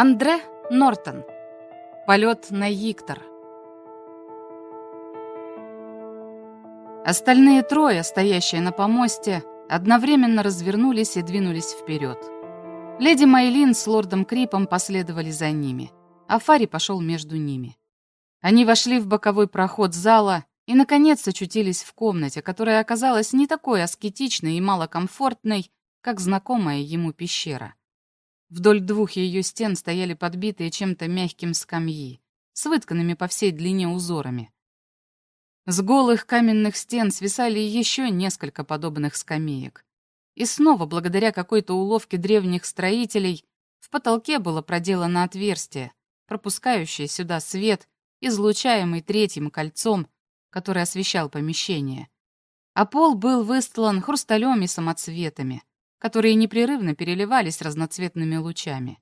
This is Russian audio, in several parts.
Андре Нортон. Полет на Yiktор. Остальные трое, стоящие на помосте, одновременно развернулись и двинулись вперед. Леди Майлин с лордом Крипом последовали за ними, а Фари пошел между ними. Они вошли в боковой проход зала и, наконец, очутились в комнате, которая оказалась не такой аскетичной и малокомфортной, как знакомая ему пещера. Вдоль двух ее стен стояли подбитые чем-то мягким скамьи, с вытканными по всей длине узорами. С голых каменных стен свисали еще несколько подобных скамеек. И снова, благодаря какой-то уловке древних строителей, в потолке было проделано отверстие, пропускающее сюда свет, излучаемый третьим кольцом, который освещал помещение. А пол был выстлан хрусталем и самоцветами, которые непрерывно переливались разноцветными лучами.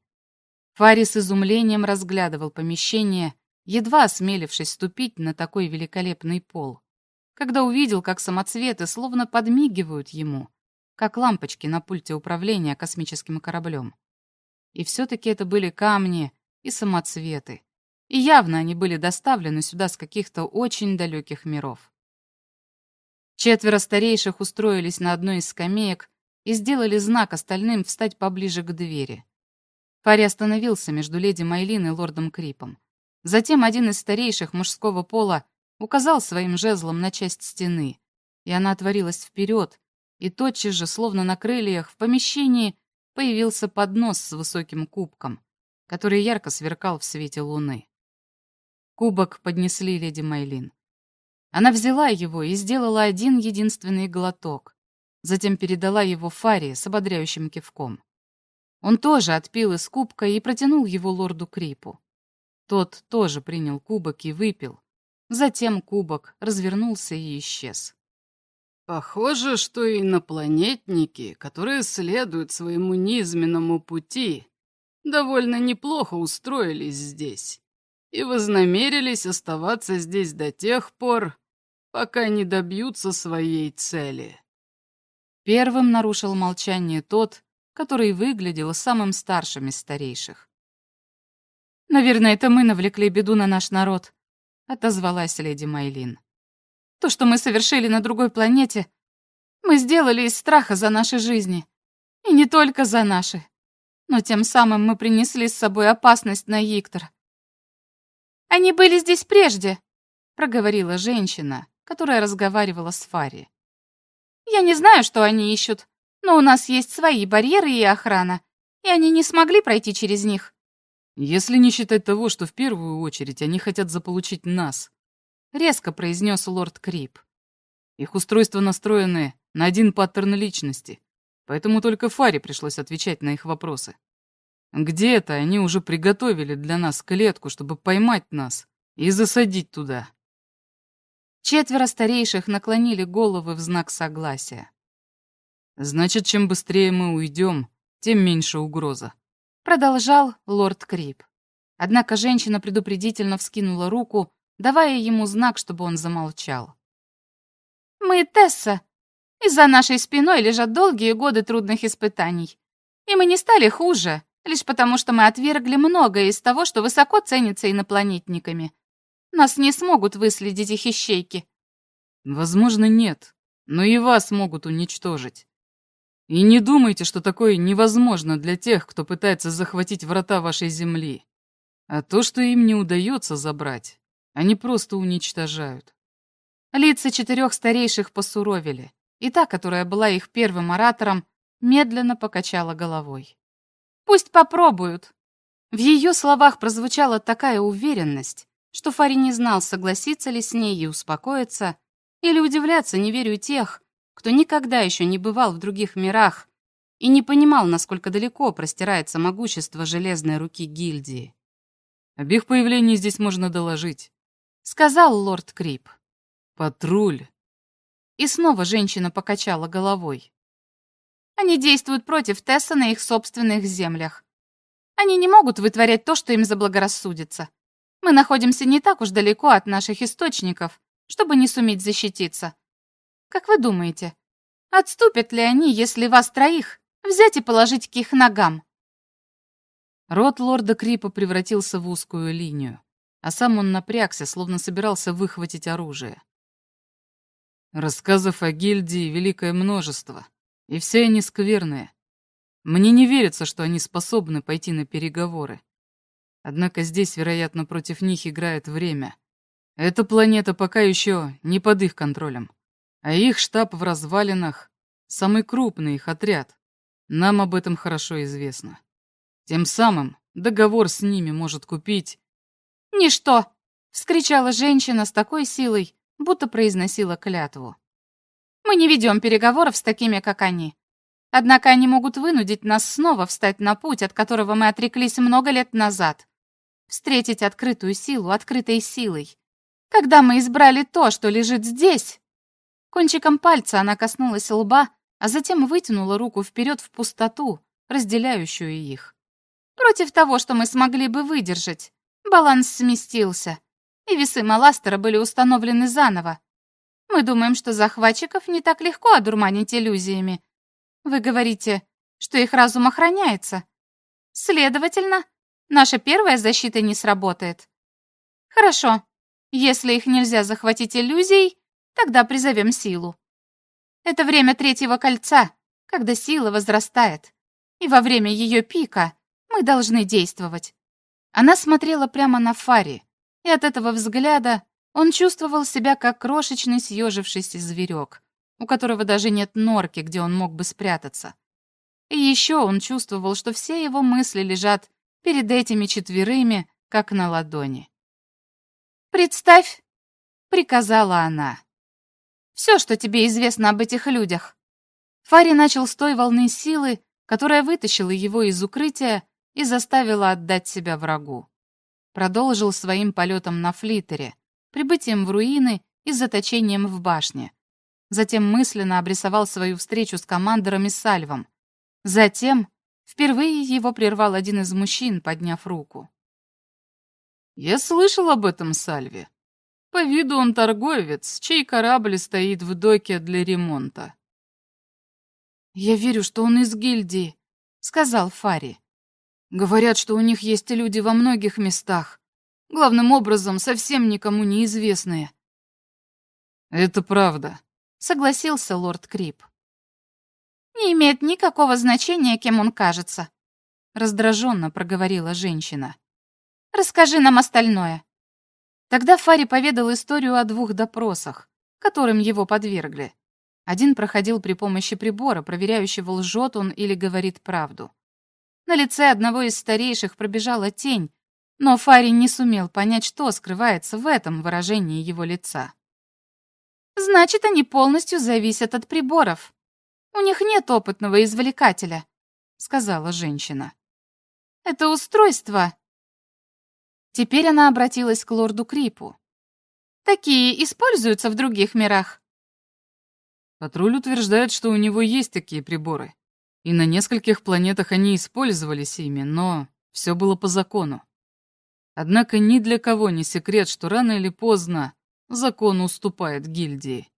Фари с изумлением разглядывал помещение, едва осмелившись ступить на такой великолепный пол, когда увидел, как самоцветы словно подмигивают ему, как лампочки на пульте управления космическим кораблем. И все-таки это были камни и самоцветы, и явно они были доставлены сюда с каких-то очень далеких миров. Четверо старейших устроились на одной из скамеек и сделали знак остальным встать поближе к двери. Пари остановился между леди Майлин и лордом Крипом. Затем один из старейших мужского пола указал своим жезлом на часть стены, и она отворилась вперед, и тотчас же, словно на крыльях, в помещении появился поднос с высоким кубком, который ярко сверкал в свете луны. Кубок поднесли леди Майлин. Она взяла его и сделала один единственный глоток, затем передала его Фаре с ободряющим кивком. Он тоже отпил из кубка и протянул его лорду Крипу. Тот тоже принял кубок и выпил. Затем кубок развернулся и исчез. Похоже, что инопланетники, которые следуют своему низменному пути, довольно неплохо устроились здесь и вознамерились оставаться здесь до тех пор, пока не добьются своей цели. Первым нарушил молчание тот, который выглядел самым старшим из старейших. «Наверное, это мы навлекли беду на наш народ», — отозвалась леди Майлин. «То, что мы совершили на другой планете, мы сделали из страха за наши жизни. И не только за наши. Но тем самым мы принесли с собой опасность на Иктор. «Они были здесь прежде», — проговорила женщина, которая разговаривала с Фари. Я не знаю, что они ищут, но у нас есть свои барьеры и охрана, и они не смогли пройти через них. Если не считать того, что в первую очередь они хотят заполучить нас, резко произнес лорд Крип. Их устройства настроены на один паттерн личности, поэтому только Фаре пришлось отвечать на их вопросы. Где-то они уже приготовили для нас клетку, чтобы поймать нас и засадить туда. Четверо старейших наклонили головы в знак согласия. «Значит, чем быстрее мы уйдем, тем меньше угроза», — продолжал лорд Крип. Однако женщина предупредительно вскинула руку, давая ему знак, чтобы он замолчал. «Мы Тесса, и за нашей спиной лежат долгие годы трудных испытаний. И мы не стали хуже, лишь потому что мы отвергли многое из того, что высоко ценится инопланетниками. Нас не смогут выследить их ищейки. Возможно, нет, но и вас могут уничтожить. И не думайте, что такое невозможно для тех, кто пытается захватить врата вашей земли. А то, что им не удается забрать, они просто уничтожают. Лица четырех старейших посуровили, и та, которая была их первым оратором, медленно покачала головой. «Пусть попробуют». В ее словах прозвучала такая уверенность, что Фари не знал, согласиться ли с ней и успокоиться, или удивляться неверию тех, кто никогда еще не бывал в других мирах и не понимал, насколько далеко простирается могущество железной руки гильдии. «Об их появлении здесь можно доложить», — сказал лорд Крип. «Патруль». И снова женщина покачала головой. Они действуют против Тесса на их собственных землях. Они не могут вытворять то, что им заблагорассудится. Мы находимся не так уж далеко от наших источников, чтобы не суметь защититься. Как вы думаете, отступят ли они, если вас троих взять и положить к их ногам? Рот лорда Крипа превратился в узкую линию, а сам он напрягся, словно собирался выхватить оружие. Рассказов о гильдии великое множество, и все они скверные. Мне не верится, что они способны пойти на переговоры. Однако здесь, вероятно, против них играет время. Эта планета пока еще не под их контролем, а их штаб в развалинах — самый крупный их отряд. Нам об этом хорошо известно. Тем самым договор с ними может купить... «Ничто!» — вскричала женщина с такой силой, будто произносила клятву. «Мы не ведем переговоров с такими, как они. Однако они могут вынудить нас снова встать на путь, от которого мы отреклись много лет назад. Встретить открытую силу открытой силой. Когда мы избрали то, что лежит здесь...» Кончиком пальца она коснулась лба, а затем вытянула руку вперед в пустоту, разделяющую их. Против того, что мы смогли бы выдержать, баланс сместился, и весы Маластера были установлены заново. Мы думаем, что захватчиков не так легко одурманить иллюзиями. Вы говорите, что их разум охраняется. Следовательно, наша первая защита не сработает. Хорошо. Если их нельзя захватить иллюзией, тогда призовем силу. Это время третьего кольца, когда сила возрастает. И во время ее пика мы должны действовать. Она смотрела прямо на Фари, и от этого взгляда он чувствовал себя как крошечный съежившийся зверек, у которого даже нет норки, где он мог бы спрятаться. И еще он чувствовал, что все его мысли лежат перед этими четверыми, как на ладони. «Представь!» — приказала она. «Все, что тебе известно об этих людях». Фари начал с той волны силы, которая вытащила его из укрытия и заставила отдать себя врагу продолжил своим полетом на флитере, прибытием в руины и заточением в башне. Затем мысленно обрисовал свою встречу с командором и Сальвом. Затем впервые его прервал один из мужчин, подняв руку. «Я слышал об этом Сальве. По виду он торговец, чей корабль стоит в доке для ремонта». «Я верю, что он из гильдии», — сказал Фари. Говорят, что у них есть люди во многих местах. Главным образом, совсем никому неизвестные. Это правда, согласился лорд Крип. Не имеет никакого значения, кем он кажется, раздраженно проговорила женщина. Расскажи нам остальное. Тогда Фари поведал историю о двух допросах, которым его подвергли. Один проходил при помощи прибора, проверяющего, лжет он или говорит правду. На лице одного из старейших пробежала тень, но Фари не сумел понять, что скрывается в этом выражении его лица. «Значит, они полностью зависят от приборов. У них нет опытного извлекателя», — сказала женщина. «Это устройство...» Теперь она обратилась к лорду Крипу. «Такие используются в других мирах?» Патруль утверждает, что у него есть такие приборы и на нескольких планетах они использовались ими, но все было по закону. Однако ни для кого не секрет, что рано или поздно закон уступает гильдии.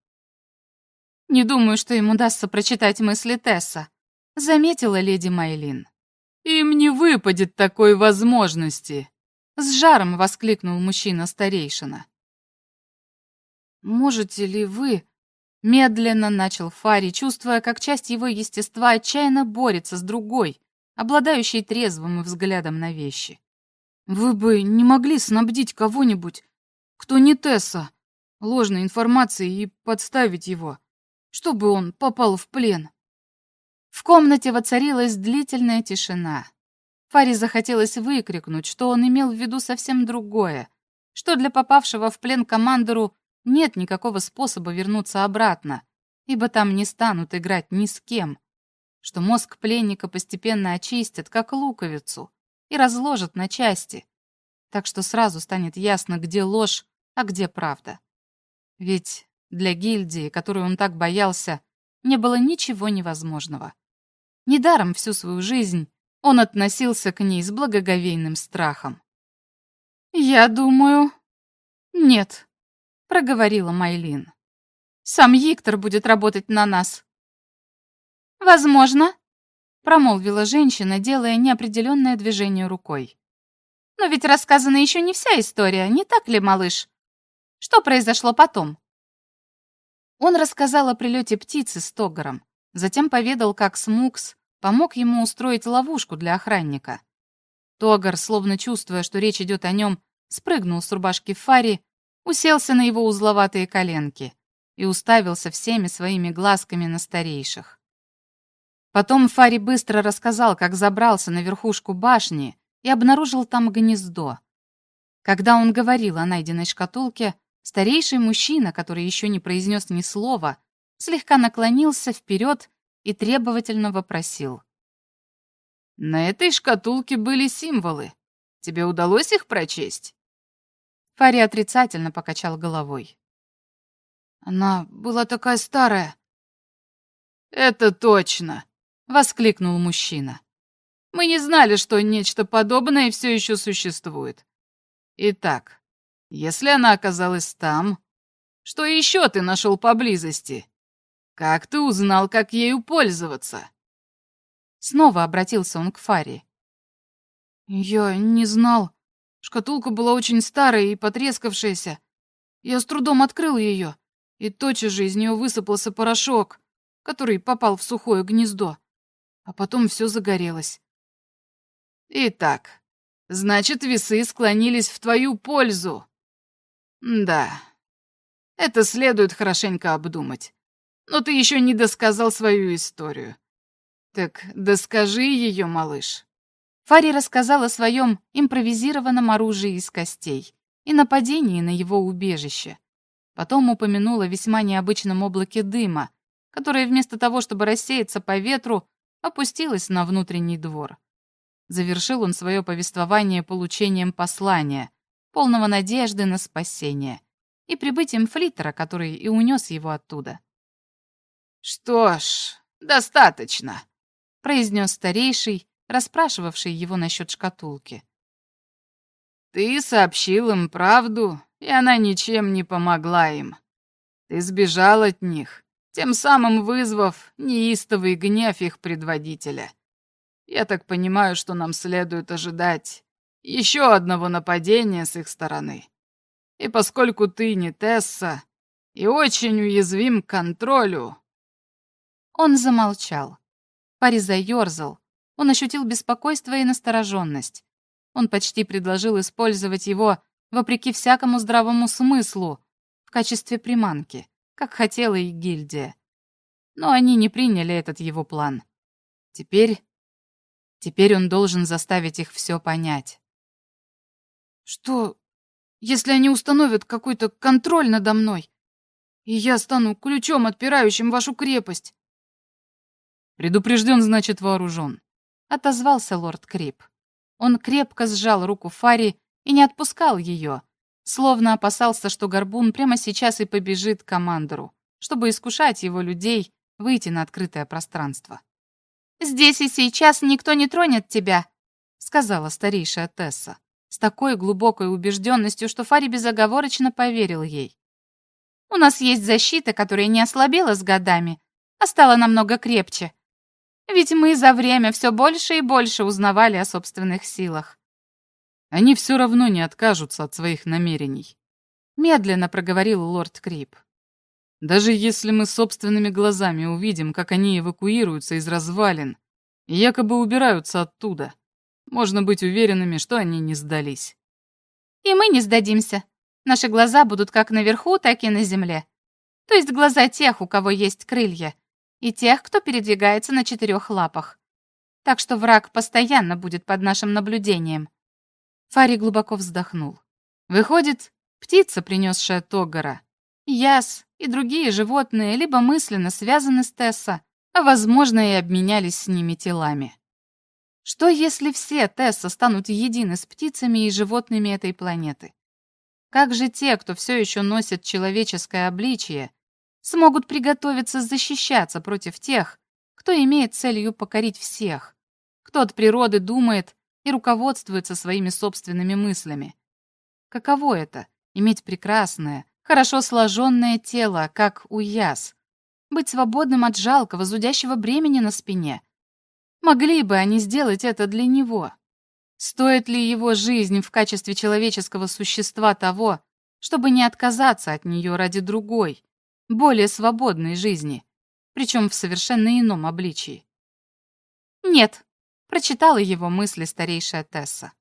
«Не думаю, что им удастся прочитать мысли Тесса», — заметила леди Майлин. «Им не выпадет такой возможности!» — с жаром воскликнул мужчина-старейшина. «Можете ли вы Медленно начал Фари, чувствуя, как часть его естества отчаянно борется с другой, обладающей трезвым взглядом на вещи. «Вы бы не могли снабдить кого-нибудь, кто не Тесса, ложной информацией и подставить его, чтобы он попал в плен?» В комнате воцарилась длительная тишина. Фари захотелось выкрикнуть, что он имел в виду совсем другое, что для попавшего в плен командору нет никакого способа вернуться обратно, ибо там не станут играть ни с кем, что мозг пленника постепенно очистят, как луковицу, и разложат на части, так что сразу станет ясно, где ложь, а где правда. Ведь для гильдии, которую он так боялся, не было ничего невозможного. Недаром всю свою жизнь он относился к ней с благоговейным страхом. «Я думаю... Нет», проговорила Майлин. «Сам Виктор будет работать на нас». «Возможно», — промолвила женщина, делая неопределенное движение рукой. «Но ведь рассказана еще не вся история, не так ли, малыш? Что произошло потом?» Он рассказал о прилете птицы с Тогором, затем поведал, как Смукс помог ему устроить ловушку для охранника. Тогар, словно чувствуя, что речь идет о нем, спрыгнул с рубашки Фари, уселся на его узловатые коленки и уставился всеми своими глазками на старейших. Потом Фари быстро рассказал, как забрался на верхушку башни и обнаружил там гнездо. Когда он говорил о найденной шкатулке, старейший мужчина, который еще не произнес ни слова, слегка наклонился вперед и требовательно вопросил. «На этой шкатулке были символы. Тебе удалось их прочесть?» Фари отрицательно покачал головой. «Она была такая старая». «Это точно!» воскликнул мужчина. Мы не знали, что нечто подобное все еще существует. Итак, если она оказалась там, что еще ты нашел поблизости? Как ты узнал, как ею пользоваться? Снова обратился он к Фаре. Я не знал. Шкатулка была очень старая и потрескавшаяся. Я с трудом открыл ее, и тотчас же из нее высыпался порошок, который попал в сухое гнездо а потом все загорелось. Итак, значит, весы склонились в твою пользу. Да, это следует хорошенько обдумать. Но ты еще не досказал свою историю. Так доскажи ее, малыш. Фари рассказал о своем импровизированном оружии из костей и нападении на его убежище. Потом упомянула о весьма необычном облаке дыма, которое вместо того, чтобы рассеяться по ветру, опустилась на внутренний двор. Завершил он свое повествование получением послания, полного надежды на спасение, и прибытием флиттера, который и унес его оттуда. «Что ж, достаточно», — произнес старейший, расспрашивавший его насчет шкатулки. «Ты сообщил им правду, и она ничем не помогла им. Ты сбежал от них, тем самым вызвав неистовый гнев их предводителя. Я так понимаю, что нам следует ожидать еще одного нападения с их стороны. И поскольку ты не Тесса и очень уязвим к контролю...» Он замолчал. Пари заерзал. Он ощутил беспокойство и настороженность. Он почти предложил использовать его, вопреки всякому здравому смыслу, в качестве приманки как хотела и гильдия. Но они не приняли этот его план. Теперь... Теперь он должен заставить их все понять. Что, если они установят какой-то контроль надо мной, и я стану ключом, отпирающим вашу крепость? Предупрежден, значит, вооружен. Отозвался лорд Крип. Он крепко сжал руку Фари и не отпускал ее, словно опасался, что Горбун прямо сейчас и побежит к командору, чтобы искушать его людей выйти на открытое пространство. «Здесь и сейчас никто не тронет тебя», — сказала старейшая Тесса, с такой глубокой убежденностью, что Фари безоговорочно поверил ей. «У нас есть защита, которая не ослабела с годами, а стала намного крепче. Ведь мы за время все больше и больше узнавали о собственных силах. Они все равно не откажутся от своих намерений. Медленно проговорил лорд Крип. Даже если мы собственными глазами увидим, как они эвакуируются из развалин и якобы убираются оттуда, можно быть уверенными, что они не сдались. И мы не сдадимся. Наши глаза будут как наверху, так и на земле. То есть глаза тех, у кого есть крылья, и тех, кто передвигается на четырех лапах. Так что враг постоянно будет под нашим наблюдением. Фари глубоко вздохнул. Выходит, птица, принесшая Тогара, Яс и другие животные либо мысленно связаны с Тесса, а, возможно, и обменялись с ними телами. Что, если все Тесса станут едины с птицами и животными этой планеты? Как же те, кто все еще носит человеческое обличие, смогут приготовиться защищаться против тех, кто имеет целью покорить всех, кто от природы думает и руководствуется своими собственными мыслями. Каково это — иметь прекрасное, хорошо сложенное тело, как у яс, быть свободным от жалкого, зудящего бремени на спине, Могли бы они сделать это для него? Стоит ли его жизнь в качестве человеческого существа того, чтобы не отказаться от нее ради другой, более свободной жизни, причем в совершенно ином обличии? Нет, прочитала его мысли старейшая Тесса.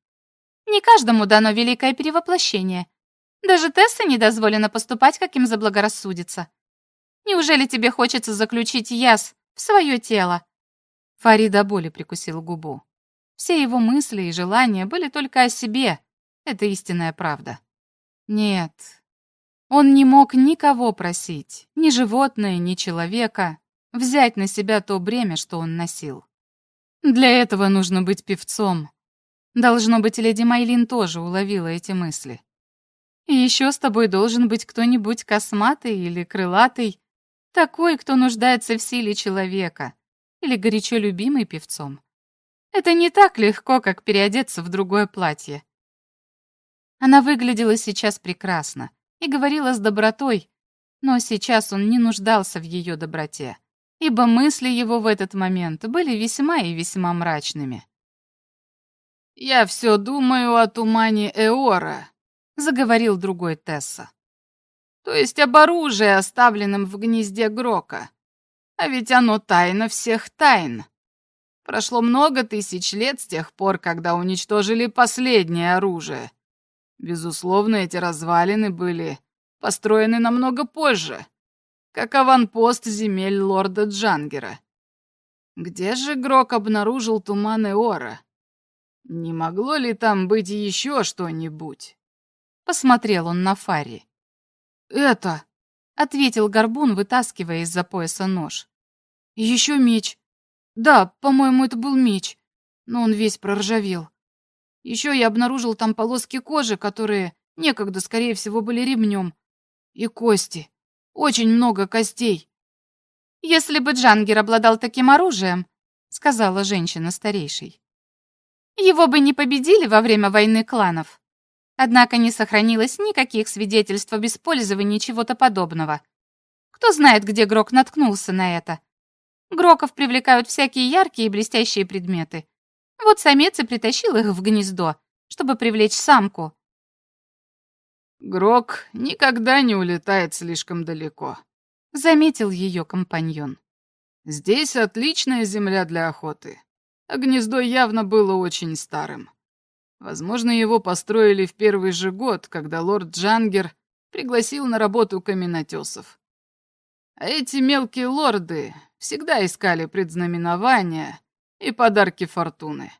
Не каждому дано великое перевоплощение. Даже Тессе не дозволено поступать, как им заблагорассудится. Неужели тебе хочется заключить яс в свое тело?» Фарид до боли прикусил губу. Все его мысли и желания были только о себе. Это истинная правда. Нет, он не мог никого просить, ни животное, ни человека, взять на себя то бремя, что он носил. Для этого нужно быть певцом. Должно быть, леди Майлин тоже уловила эти мысли. И еще с тобой должен быть кто-нибудь косматый или крылатый, такой, кто нуждается в силе человека или горячо любимый певцом. Это не так легко, как переодеться в другое платье. Она выглядела сейчас прекрасно и говорила с добротой, но сейчас он не нуждался в ее доброте, ибо мысли его в этот момент были весьма и весьма мрачными. «Я все думаю о тумане Эора», — заговорил другой Тесса то есть об оружии, оставленном в гнезде Грока. А ведь оно тайна всех тайн. Прошло много тысяч лет с тех пор, когда уничтожили последнее оружие. Безусловно, эти развалины были построены намного позже, как аванпост земель лорда Джангера. Где же Грок обнаружил туман Эора? Не могло ли там быть еще что-нибудь? Посмотрел он на Фари. «Это...» — ответил Горбун, вытаскивая из-за пояса нож. еще меч. Да, по-моему, это был меч, но он весь проржавел. Еще я обнаружил там полоски кожи, которые некогда, скорее всего, были ремнем. И кости. Очень много костей. «Если бы Джангер обладал таким оружием», — сказала женщина старейшей, «его бы не победили во время войны кланов». Однако не сохранилось никаких свидетельств об использовании чего-то подобного. Кто знает, где Грок наткнулся на это. Гроков привлекают всякие яркие и блестящие предметы. Вот самец и притащил их в гнездо, чтобы привлечь самку. «Грок никогда не улетает слишком далеко», — заметил ее компаньон. «Здесь отличная земля для охоты, а гнездо явно было очень старым. Возможно, его построили в первый же год, когда лорд Джангер пригласил на работу каменотесов. А эти мелкие лорды всегда искали предзнаменования и подарки фортуны.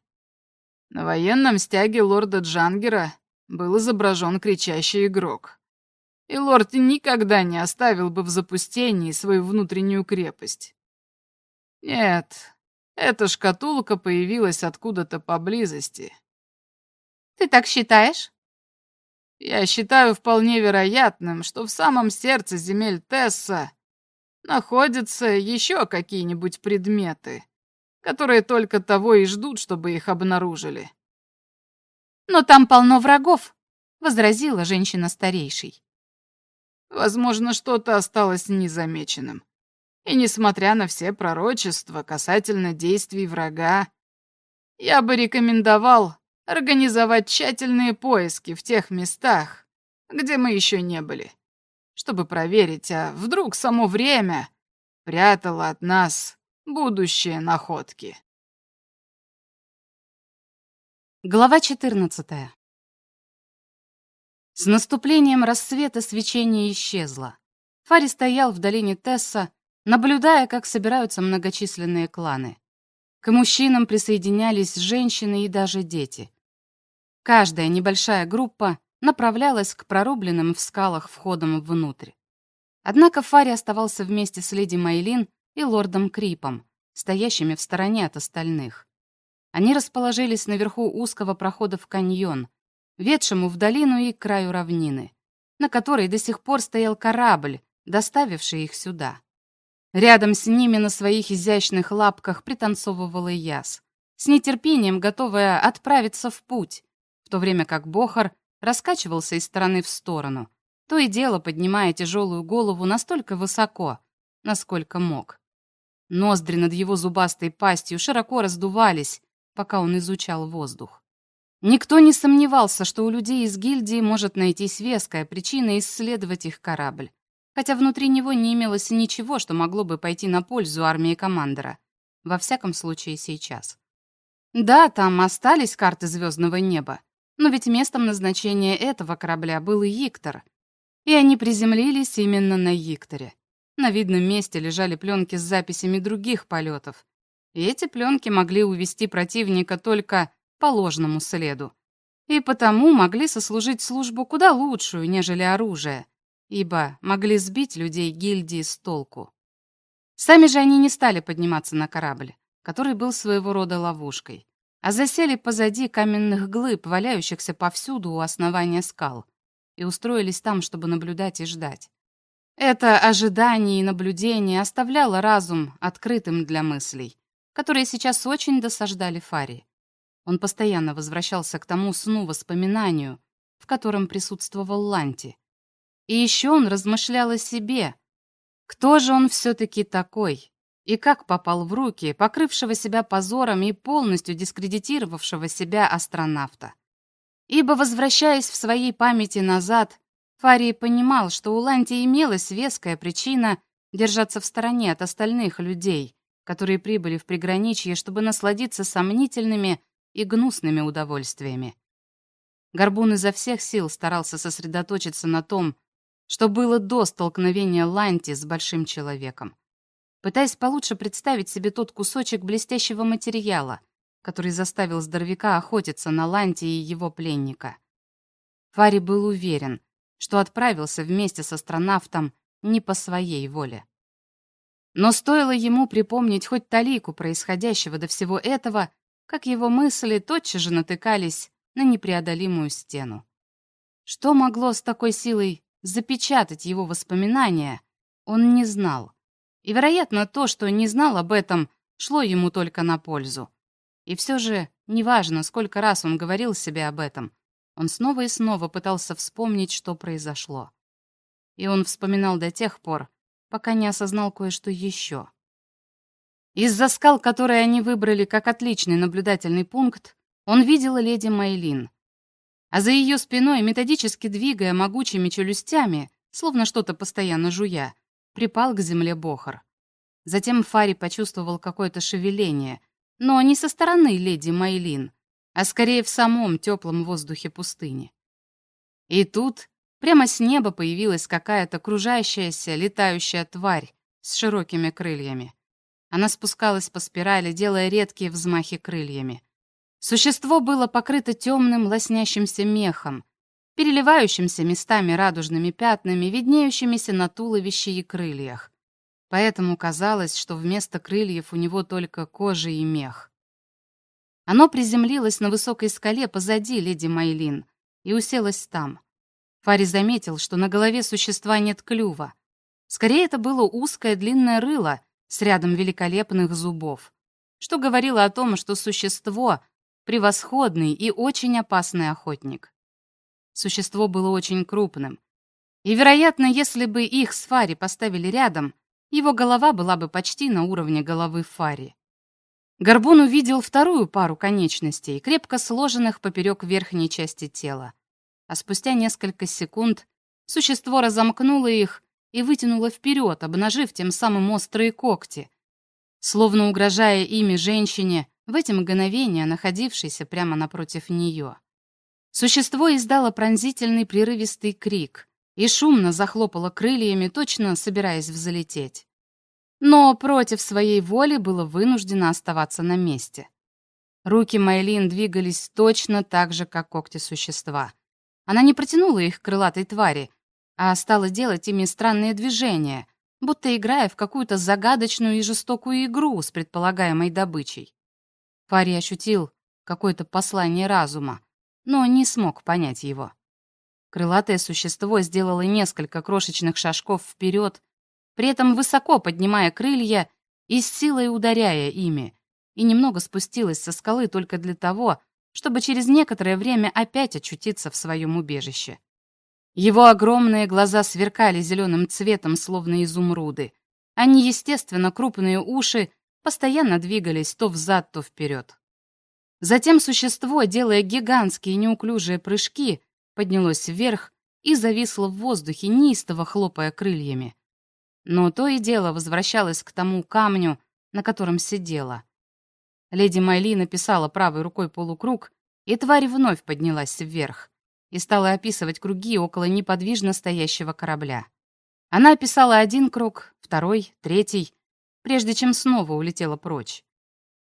На военном стяге лорда Джангера был изображен кричащий игрок. И лорд никогда не оставил бы в запустении свою внутреннюю крепость. Нет, эта шкатулка появилась откуда-то поблизости — ты так считаешь? Я считаю вполне вероятным, что в самом сердце земель Тесса находятся еще какие-нибудь предметы, которые только того и ждут, чтобы их обнаружили. Но там полно врагов, возразила женщина старейшей. Возможно, что-то осталось незамеченным. И несмотря на все пророчества касательно действий врага, я бы рекомендовал организовать тщательные поиски в тех местах, где мы еще не были, чтобы проверить, а вдруг само время прятало от нас будущие находки. Глава 14. С наступлением рассвета свечение исчезло. Фари стоял в долине Тесса, наблюдая, как собираются многочисленные кланы. К мужчинам присоединялись женщины и даже дети. Каждая небольшая группа направлялась к прорубленным в скалах входам внутрь. Однако Фари оставался вместе с леди Майлин и лордом Крипом, стоящими в стороне от остальных. Они расположились наверху узкого прохода в каньон, ведшему в долину и к краю равнины, на которой до сих пор стоял корабль, доставивший их сюда. Рядом с ними на своих изящных лапках пританцовывала Яс, с нетерпением готовая отправиться в путь, в то время как Бохар раскачивался из стороны в сторону, то и дело поднимая тяжелую голову настолько высоко, насколько мог. Ноздри над его зубастой пастью широко раздувались, пока он изучал воздух. Никто не сомневался, что у людей из гильдии может найтись веская причина исследовать их корабль, хотя внутри него не имелось ничего, что могло бы пойти на пользу армии командора. Во всяком случае, сейчас. Да, там остались карты звездного неба, но ведь местом назначения этого корабля был Иктор, и они приземлились именно на Икторе. На видном месте лежали пленки с записями других полетов, и эти пленки могли увести противника только по ложному следу, и потому могли сослужить службу куда лучшую, нежели оружие, ибо могли сбить людей гильдии с толку. Сами же они не стали подниматься на корабль, который был своего рода ловушкой, а засели позади каменных глыб, валяющихся повсюду у основания скал, и устроились там, чтобы наблюдать и ждать. Это ожидание и наблюдение оставляло разум открытым для мыслей, которые сейчас очень досаждали Фари. Он постоянно возвращался к тому сну-воспоминанию, в котором присутствовал Ланти. И еще он размышлял о себе. Кто же он все-таки такой? И как попал в руки покрывшего себя позором и полностью дискредитировавшего себя астронавта? Ибо, возвращаясь в своей памяти назад, Фарий понимал, что у Ланти имелась веская причина держаться в стороне от остальных людей, которые прибыли в приграничье, чтобы насладиться сомнительными и гнусными удовольствиями. Горбун изо всех сил старался сосредоточиться на том, что было до столкновения Ланти с большим человеком, пытаясь получше представить себе тот кусочек блестящего материала, который заставил здоровяка охотиться на Ланти и его пленника. Фари был уверен, что отправился вместе с астронавтом не по своей воле. Но стоило ему припомнить хоть талику происходящего до всего этого, как его мысли тотчас же натыкались на непреодолимую стену. Что могло с такой силой запечатать его воспоминания, он не знал. И, вероятно, то, что не знал об этом, шло ему только на пользу. И все же, неважно, сколько раз он говорил себе об этом, он снова и снова пытался вспомнить, что произошло. И он вспоминал до тех пор, пока не осознал кое-что еще. Из-за скал, которые они выбрали как отличный наблюдательный пункт, он видел леди Майлин. А за ее спиной, методически двигая могучими челюстями, словно что-то постоянно жуя, припал к земле Бохар. Затем Фари почувствовал какое-то шевеление, но не со стороны леди Майлин, а скорее в самом теплом воздухе пустыни. И тут прямо с неба появилась какая-то кружащаяся, летающая тварь с широкими крыльями. Она спускалась по спирали, делая редкие взмахи крыльями. Существо было покрыто темным лоснящимся мехом, переливающимся местами радужными пятнами, виднеющимися на туловище и крыльях. Поэтому казалось, что вместо крыльев у него только кожа и мех. Оно приземлилось на высокой скале позади леди Майлин и уселось там. Фари заметил, что на голове существа нет клюва. Скорее, это было узкое длинное рыло, с рядом великолепных зубов, что говорило о том, что существо — превосходный и очень опасный охотник. Существо было очень крупным, и, вероятно, если бы их с Фари поставили рядом, его голова была бы почти на уровне головы Фари. Горбун увидел вторую пару конечностей, крепко сложенных поперек верхней части тела. А спустя несколько секунд существо разомкнуло их и вытянула вперед, обнажив тем самым острые когти, словно угрожая ими женщине, в эти мгновения находившейся прямо напротив нее. Существо издало пронзительный прерывистый крик и шумно захлопало крыльями, точно собираясь взлететь. Но против своей воли было вынуждено оставаться на месте. Руки Майлин двигались точно так же, как когти существа. Она не протянула их к крылатой твари, а стала делать ими странные движения, будто играя в какую-то загадочную и жестокую игру с предполагаемой добычей. Фари ощутил какое-то послание разума, но не смог понять его. Крылатое существо сделало несколько крошечных шажков вперед, при этом высоко поднимая крылья и с силой ударяя ими, и немного спустилось со скалы только для того, чтобы через некоторое время опять очутиться в своем убежище. Его огромные глаза сверкали зеленым цветом, словно изумруды, а неестественно крупные уши постоянно двигались то взад, то вперед. Затем существо, делая гигантские неуклюжие прыжки, поднялось вверх и зависло в воздухе, неистово хлопая крыльями. Но то и дело возвращалось к тому камню, на котором сидела. Леди Майли написала правой рукой полукруг, и тварь вновь поднялась вверх и стала описывать круги около неподвижно стоящего корабля. Она описала один круг, второй, третий, прежде чем снова улетела прочь.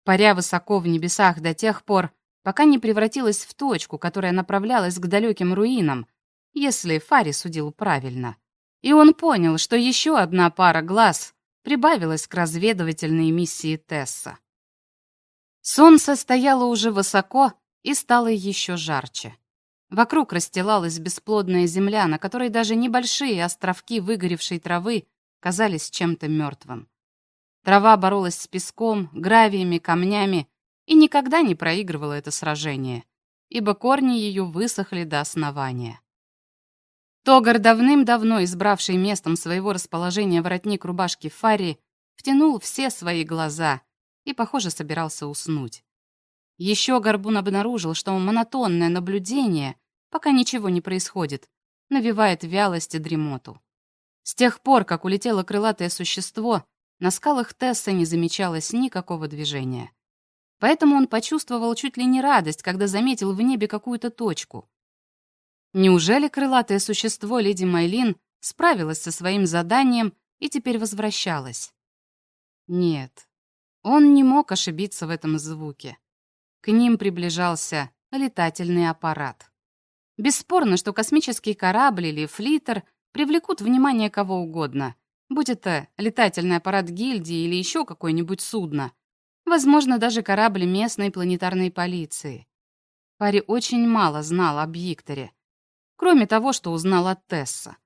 Паря высоко в небесах до тех пор, пока не превратилась в точку, которая направлялась к далеким руинам, если Фари судил правильно. И он понял, что еще одна пара глаз прибавилась к разведывательной миссии Тесса. Солнце стояло уже высоко и стало еще жарче. Вокруг расстилалась бесплодная земля, на которой даже небольшие островки выгоревшей травы казались чем-то мертвым. Трава боролась с песком, гравиями, камнями и никогда не проигрывала это сражение, ибо корни ее высохли до основания. Тогар, давным-давно избравший местом своего расположения воротник рубашки Фарри, втянул все свои глаза и, похоже, собирался уснуть. Еще Горбун обнаружил, что монотонное наблюдение, пока ничего не происходит, навевает вялость и дремоту. С тех пор, как улетело крылатое существо, на скалах Тесса не замечалось никакого движения. Поэтому он почувствовал чуть ли не радость, когда заметил в небе какую-то точку. Неужели крылатое существо леди Майлин справилось со своим заданием и теперь возвращалось? Нет, он не мог ошибиться в этом звуке. К ним приближался летательный аппарат. Бесспорно, что космический корабль или флитер привлекут внимание кого угодно, будь это летательный аппарат гильдии или еще какое-нибудь судно, возможно, даже корабль местной планетарной полиции. Пари очень мало знал об Викторе, кроме того, что узнал от Тесса.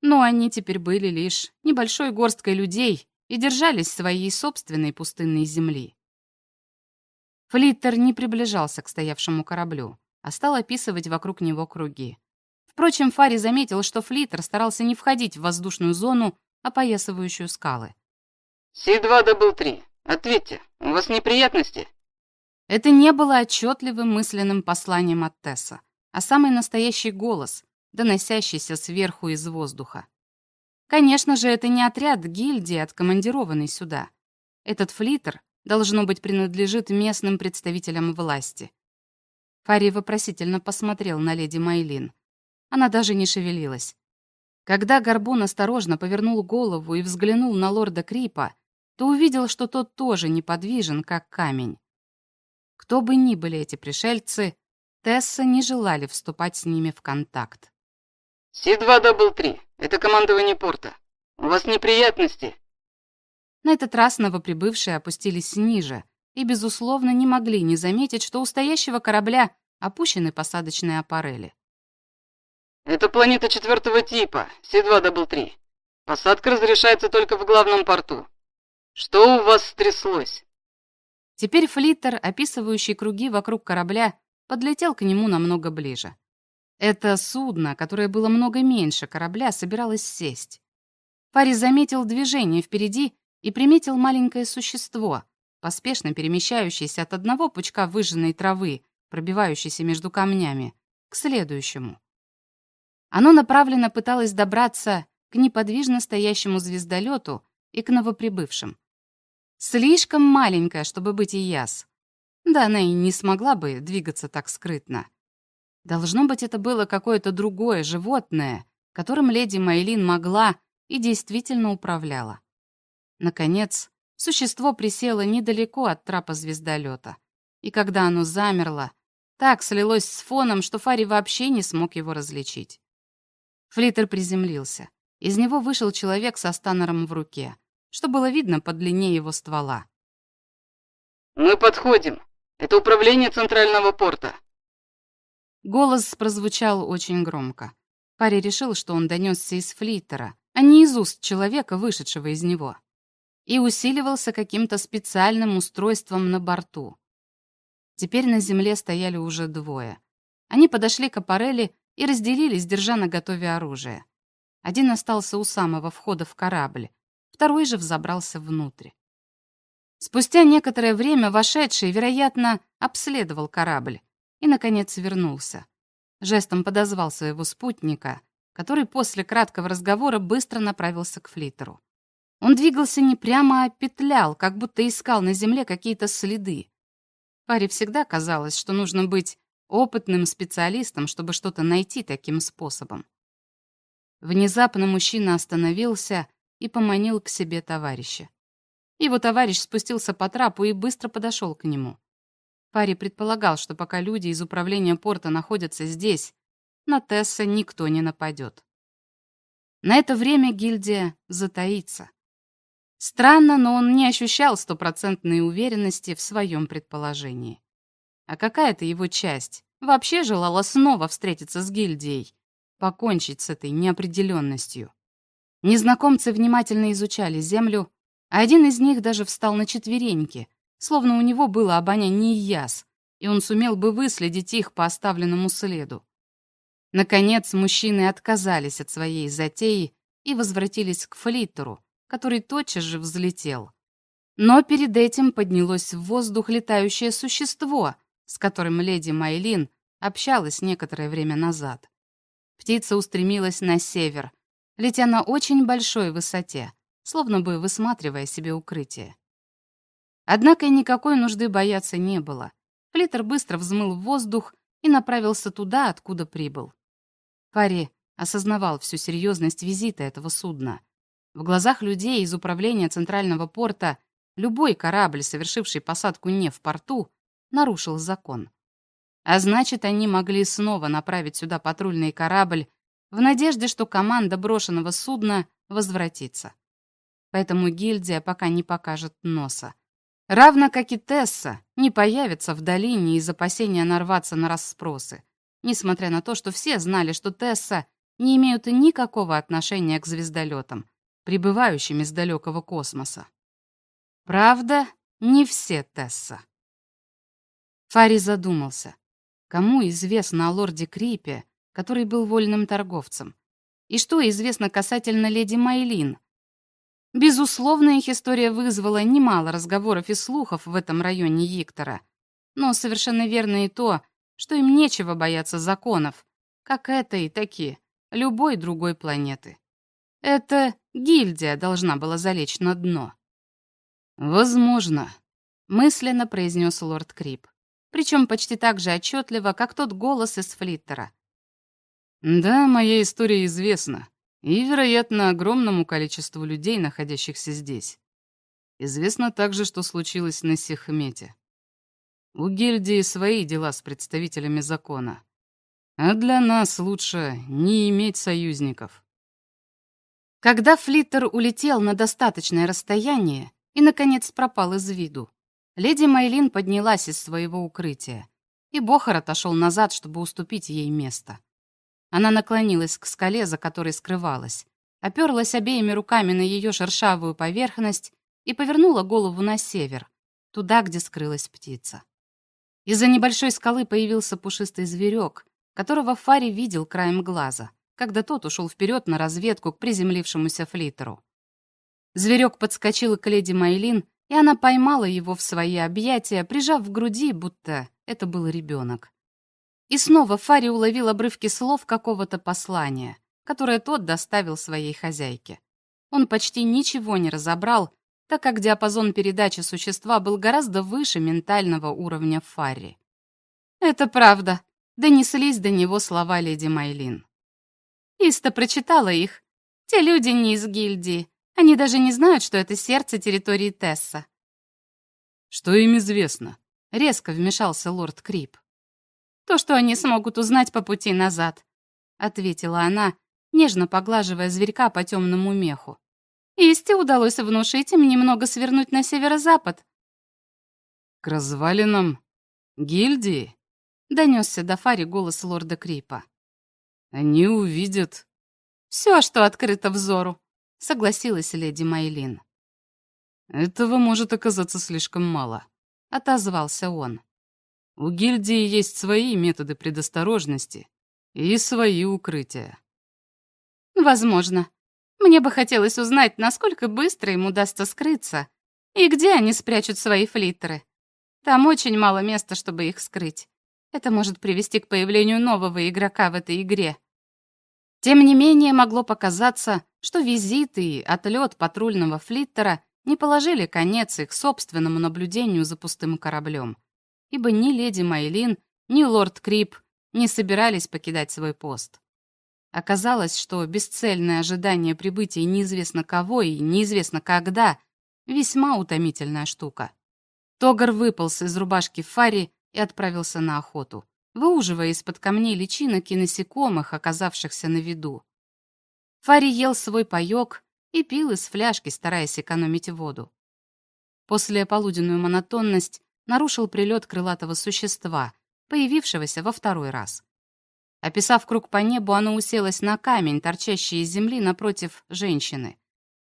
Но они теперь были лишь небольшой горсткой людей и держались своей собственной пустынной земли. Флиттер не приближался к стоявшему кораблю, а стал описывать вокруг него круги. Впрочем, Фари заметил, что Флиттер старался не входить в воздушную зону, опоясывающую скалы. «Си-2 добыл три. Ответьте, у вас неприятности?» Это не было отчетливым мысленным посланием от Тесса, а самый настоящий голос, доносящийся сверху из воздуха. Конечно же, это не отряд гильдии, откомандированный сюда. Этот флитер, должно быть, принадлежит местным представителям власти. Фари вопросительно посмотрел на леди Майлин. Она даже не шевелилась. Когда Горбун осторожно повернул голову и взглянул на лорда Крипа, то увидел, что тот тоже неподвижен, как камень. Кто бы ни были эти пришельцы, Тесса не желала вступать с ними в контакт. «C-2 Double 3, это командование порта. У вас неприятности?» На этот раз новоприбывшие опустились ниже и, безусловно, не могли не заметить, что у стоящего корабля опущены посадочные аппарели. Это планета четвертого типа, C-2 Double 3. Посадка разрешается только в главном порту. Что у вас стряслось? Теперь флиттер, описывающий круги вокруг корабля, подлетел к нему намного ближе. Это судно, которое было много меньше корабля, собиралось сесть. Фари заметил движение впереди и приметил маленькое существо, поспешно перемещающееся от одного пучка выжженной травы, пробивающейся между камнями, к следующему. Оно направленно пыталось добраться к неподвижно стоящему звездолету и к новоприбывшим. Слишком маленькая, чтобы быть и яс. Да она и не смогла бы двигаться так скрытно. Должно быть, это было какое-то другое животное, которым леди Майлин могла и действительно управляла. Наконец, существо присело недалеко от трапа звездолета, и когда оно замерло, так слилось с фоном, что Фари вообще не смог его различить. Флиттер приземлился. Из него вышел человек со станером в руке, что было видно по длине его ствола. «Мы подходим. Это управление центрального порта». Голос прозвучал очень громко. Парень решил, что он донесся из флиттера, а не из уст человека, вышедшего из него. И усиливался каким-то специальным устройством на борту. Теперь на земле стояли уже двое. Они подошли к аппарели и разделились, держа на готове оружие. Один остался у самого входа в корабль, второй же взобрался внутрь. Спустя некоторое время вошедший, вероятно, обследовал корабль и, наконец, вернулся. Жестом подозвал своего спутника, который после краткого разговора быстро направился к флитеру. Он двигался не прямо, а петлял, как будто искал на земле какие-то следы. Паре всегда казалось, что нужно быть опытным специалистом, чтобы что-то найти таким способом. Внезапно мужчина остановился и поманил к себе товарища. Его товарищ спустился по трапу и быстро подошел к нему. Пари предполагал, что пока люди из управления порта находятся здесь, на Тесса никто не нападет. На это время гильдия затаится. Странно, но он не ощущал стопроцентной уверенности в своем предположении. А какая-то его часть вообще желала снова встретиться с гильдией, покончить с этой неопределенностью. Незнакомцы внимательно изучали землю, а один из них даже встал на четвереньки, словно у него было обоняние яс, и он сумел бы выследить их по оставленному следу. Наконец, мужчины отказались от своей затеи и возвратились к флиттеру, который тотчас же взлетел. Но перед этим поднялось в воздух летающее существо, с которым леди Майлин общалась некоторое время назад. Птица устремилась на север, летя на очень большой высоте, словно бы высматривая себе укрытие. Однако никакой нужды бояться не было. Флиттер быстро взмыл в воздух и направился туда, откуда прибыл. Пари осознавал всю серьезность визита этого судна. В глазах людей из управления Центрального порта любой корабль, совершивший посадку не в порту, нарушил закон. А значит, они могли снова направить сюда патрульный корабль в надежде, что команда брошенного судна возвратится поэтому гильдия пока не покажет носа. Равно как и Тесса не появится в долине из опасения нарваться на расспросы, несмотря на то, что все знали, что Тесса не имеют никакого отношения к звездолетам, прибывающим из далекого космоса. Правда, не все Тесса. Фари задумался. Кому известно о лорде Крипе, который был вольным торговцем? И что известно касательно леди Майлин, Безусловно, их история вызвала немало разговоров и слухов в этом районе Иктора. Но совершенно верно и то, что им нечего бояться законов, как это и такие, любой другой планеты. Это гильдия должна была залечь на дно. «Возможно», — мысленно произнес лорд Крип, причем почти так же отчетливо, как тот голос из Флиттера. «Да, моя история известна и, вероятно, огромному количеству людей, находящихся здесь. Известно также, что случилось на Сихмете. У гильдии свои дела с представителями закона. А для нас лучше не иметь союзников. Когда Флиттер улетел на достаточное расстояние и, наконец, пропал из виду, леди Майлин поднялась из своего укрытия, и Бохар отошел назад, чтобы уступить ей место. Она наклонилась к скале, за которой скрывалась, оперлась обеими руками на ее шершавую поверхность и повернула голову на север, туда, где скрылась птица. Из-за небольшой скалы появился пушистый зверек, которого Фари видел краем глаза, когда тот ушел вперед на разведку к приземлившемуся флитеру. Зверек подскочил к леди Майлин, и она поймала его в свои объятия, прижав в груди, будто это был ребенок. И снова Фари уловил обрывки слов какого-то послания, которое тот доставил своей хозяйке. Он почти ничего не разобрал, так как диапазон передачи существа был гораздо выше ментального уровня Фарри. «Это правда», — донеслись до него слова леди Майлин. Иста прочитала их. Те люди не из гильдии. Они даже не знают, что это сердце территории Тесса. «Что им известно?» — резко вмешался лорд Крип. То, что они смогут узнать по пути назад», — ответила она, нежно поглаживая зверька по темному меху. «Исти удалось внушить им немного свернуть на северо-запад». «К развалинам гильдии?» — донесся до Фари голос лорда Крипа. «Они увидят...» «Все, что открыто взору», — согласилась леди Майлин. «Этого может оказаться слишком мало», — отозвался он. У гильдии есть свои методы предосторожности и свои укрытия. Возможно. Мне бы хотелось узнать, насколько быстро им удастся скрыться, и где они спрячут свои флиттеры. Там очень мало места, чтобы их скрыть. Это может привести к появлению нового игрока в этой игре. Тем не менее, могло показаться, что визит и отлет патрульного флиттера не положили конец их собственному наблюдению за пустым кораблем, ибо ни леди Майлин, ни лорд Крип не собирались покидать свой пост. Оказалось, что бесцельное ожидание прибытия неизвестно кого и неизвестно когда — весьма утомительная штука. Тогар выполз из рубашки Фари и отправился на охоту, выуживая из-под камней личинок и насекомых, оказавшихся на виду. Фари ел свой паёк и пил из фляжки, стараясь экономить воду. После полуденную монотонность нарушил прилет крылатого существа, появившегося во второй раз. Описав круг по небу, оно уселось на камень, торчащий из земли напротив женщины.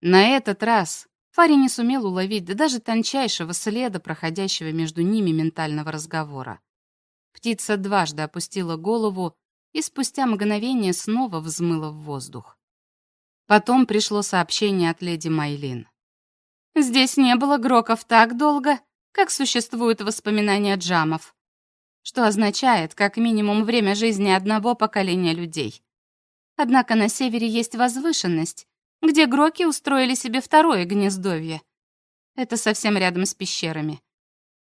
На этот раз Фари не сумел уловить да даже тончайшего следа, проходящего между ними ментального разговора. Птица дважды опустила голову и спустя мгновение снова взмыла в воздух. Потом пришло сообщение от леди Майлин. «Здесь не было гроков так долго, как существуют воспоминания джамов что означает как минимум время жизни одного поколения людей. Однако на севере есть возвышенность, где гроки устроили себе второе гнездовье. Это совсем рядом с пещерами.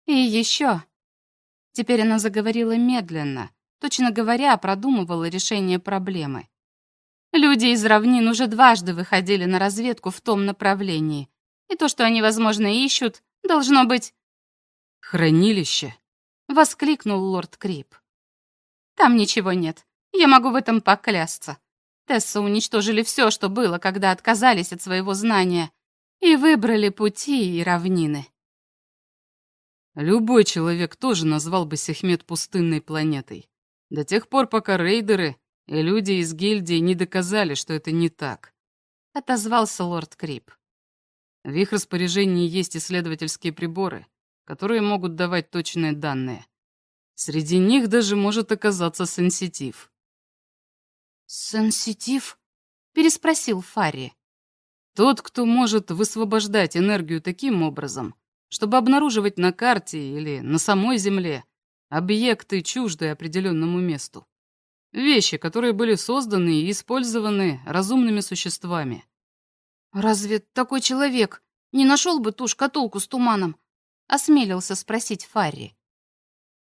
И еще. Теперь она заговорила медленно, точно говоря, продумывала решение проблемы. Люди из равнин уже дважды выходили на разведку в том направлении, и то, что они, возможно, ищут, должно быть... Хранилище, воскликнул лорд Крип. Там ничего нет. Я могу в этом поклясться. Тесса уничтожили все, что было, когда отказались от своего знания и выбрали пути и равнины. Любой человек тоже назвал бы Сехмет пустынной планетой. До тех пор, пока рейдеры и люди из гильдии не доказали, что это не так. Отозвался лорд Крип. В их распоряжении есть исследовательские приборы, которые могут давать точные данные. Среди них даже может оказаться сенситив. «Сенситив?» — переспросил Фарри. «Тот, кто может высвобождать энергию таким образом, чтобы обнаруживать на карте или на самой Земле объекты, чуждые определенному месту. Вещи, которые были созданы и использованы разумными существами». «Разве такой человек не нашел бы ту шкатулку с туманом осмелился спросить Фарри.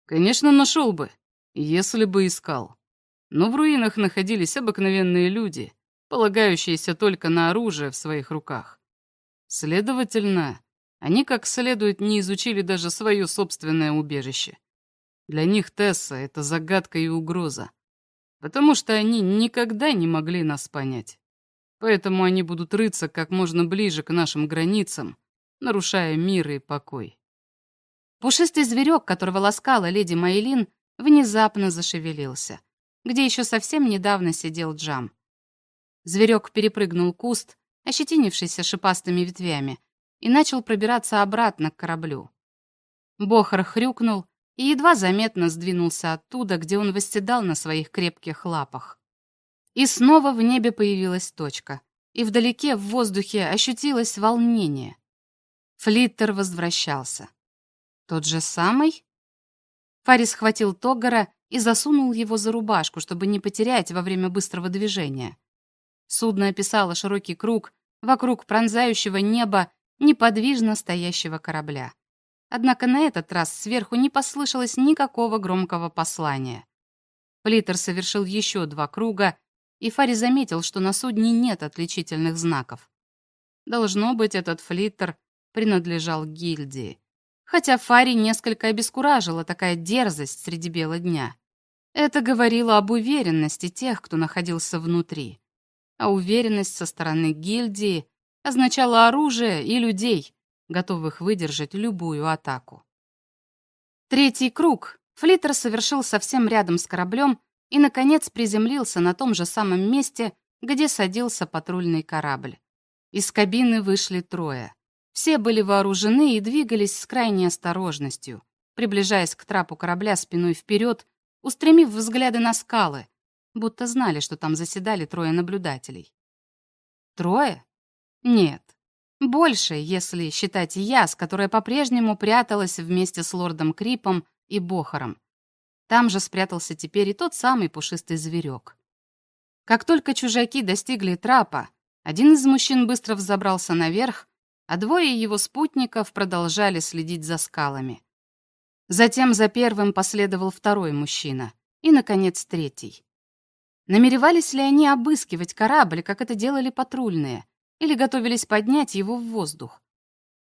Конечно, нашел бы, если бы искал. Но в руинах находились обыкновенные люди, полагающиеся только на оружие в своих руках. Следовательно, они как следует не изучили даже свое собственное убежище. Для них Тесса — это загадка и угроза, потому что они никогда не могли нас понять. Поэтому они будут рыться как можно ближе к нашим границам, нарушая мир и покой. Пушистый зверек, которого ласкала леди Майлин, внезапно зашевелился, где еще совсем недавно сидел Джам. Зверек перепрыгнул куст, ощетинившийся шипастыми ветвями, и начал пробираться обратно к кораблю. Бохар хрюкнул и едва заметно сдвинулся оттуда, где он восседал на своих крепких лапах. И снова в небе появилась точка, и вдалеке в воздухе ощутилось волнение. Флиттер возвращался. Тот же самый? Фарис схватил Тогара и засунул его за рубашку, чтобы не потерять во время быстрого движения. Судно описало широкий круг вокруг пронзающего неба неподвижно стоящего корабля. Однако на этот раз сверху не послышалось никакого громкого послания. Флиттер совершил еще два круга, и Фари заметил, что на судне нет отличительных знаков. Должно быть, этот флиттер принадлежал гильдии хотя Фари несколько обескуражила такая дерзость среди бела дня. Это говорило об уверенности тех, кто находился внутри. А уверенность со стороны гильдии означала оружие и людей, готовых выдержать любую атаку. Третий круг Флиттер совершил совсем рядом с кораблем и, наконец, приземлился на том же самом месте, где садился патрульный корабль. Из кабины вышли трое. Все были вооружены и двигались с крайней осторожностью, приближаясь к трапу корабля спиной вперед, устремив взгляды на скалы, будто знали, что там заседали трое наблюдателей. Трое? Нет. Больше, если считать Яс, которая по-прежнему пряталась вместе с лордом Крипом и Бохором. Там же спрятался теперь и тот самый пушистый зверек. Как только чужаки достигли трапа, один из мужчин быстро взобрался наверх, а двое его спутников продолжали следить за скалами. Затем за первым последовал второй мужчина и, наконец, третий. Намеревались ли они обыскивать корабль, как это делали патрульные, или готовились поднять его в воздух?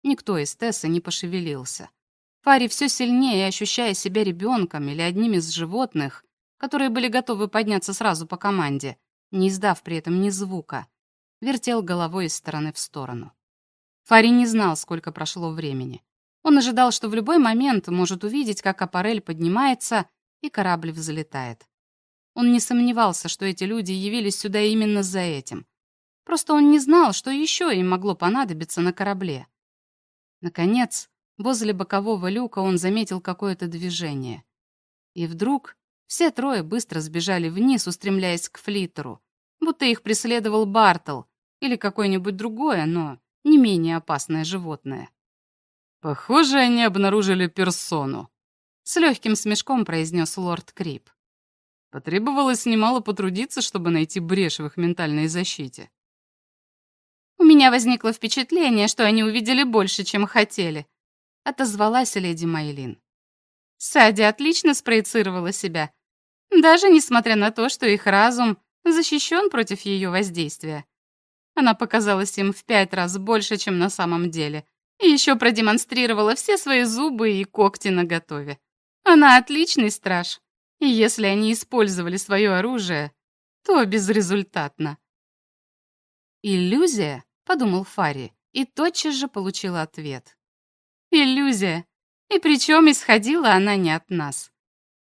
Никто из Тесса не пошевелился. Фари все сильнее, ощущая себя ребенком или одним из животных, которые были готовы подняться сразу по команде, не издав при этом ни звука, вертел головой из стороны в сторону. Фари не знал, сколько прошло времени. Он ожидал, что в любой момент может увидеть, как аппарель поднимается и корабль взлетает. Он не сомневался, что эти люди явились сюда именно за этим. Просто он не знал, что еще им могло понадобиться на корабле. Наконец, возле бокового люка он заметил какое-то движение. И вдруг все трое быстро сбежали вниз, устремляясь к флиттеру, будто их преследовал Бартл или какое-нибудь другое, но не менее опасное животное. «Похоже, они обнаружили персону», — с легким смешком произнес лорд Крип. Потребовалось немало потрудиться, чтобы найти брешь в их ментальной защите. «У меня возникло впечатление, что они увидели больше, чем хотели», — отозвалась леди Майлин. Сади отлично спроецировала себя, даже несмотря на то, что их разум защищен против ее воздействия. Она показалась им в пять раз больше, чем на самом деле, и еще продемонстрировала все свои зубы и когти наготове. Она отличный страж, и если они использовали свое оружие, то безрезультатно. «Иллюзия?» — подумал Фари, и тотчас же получил ответ. «Иллюзия. И причем исходила она не от нас.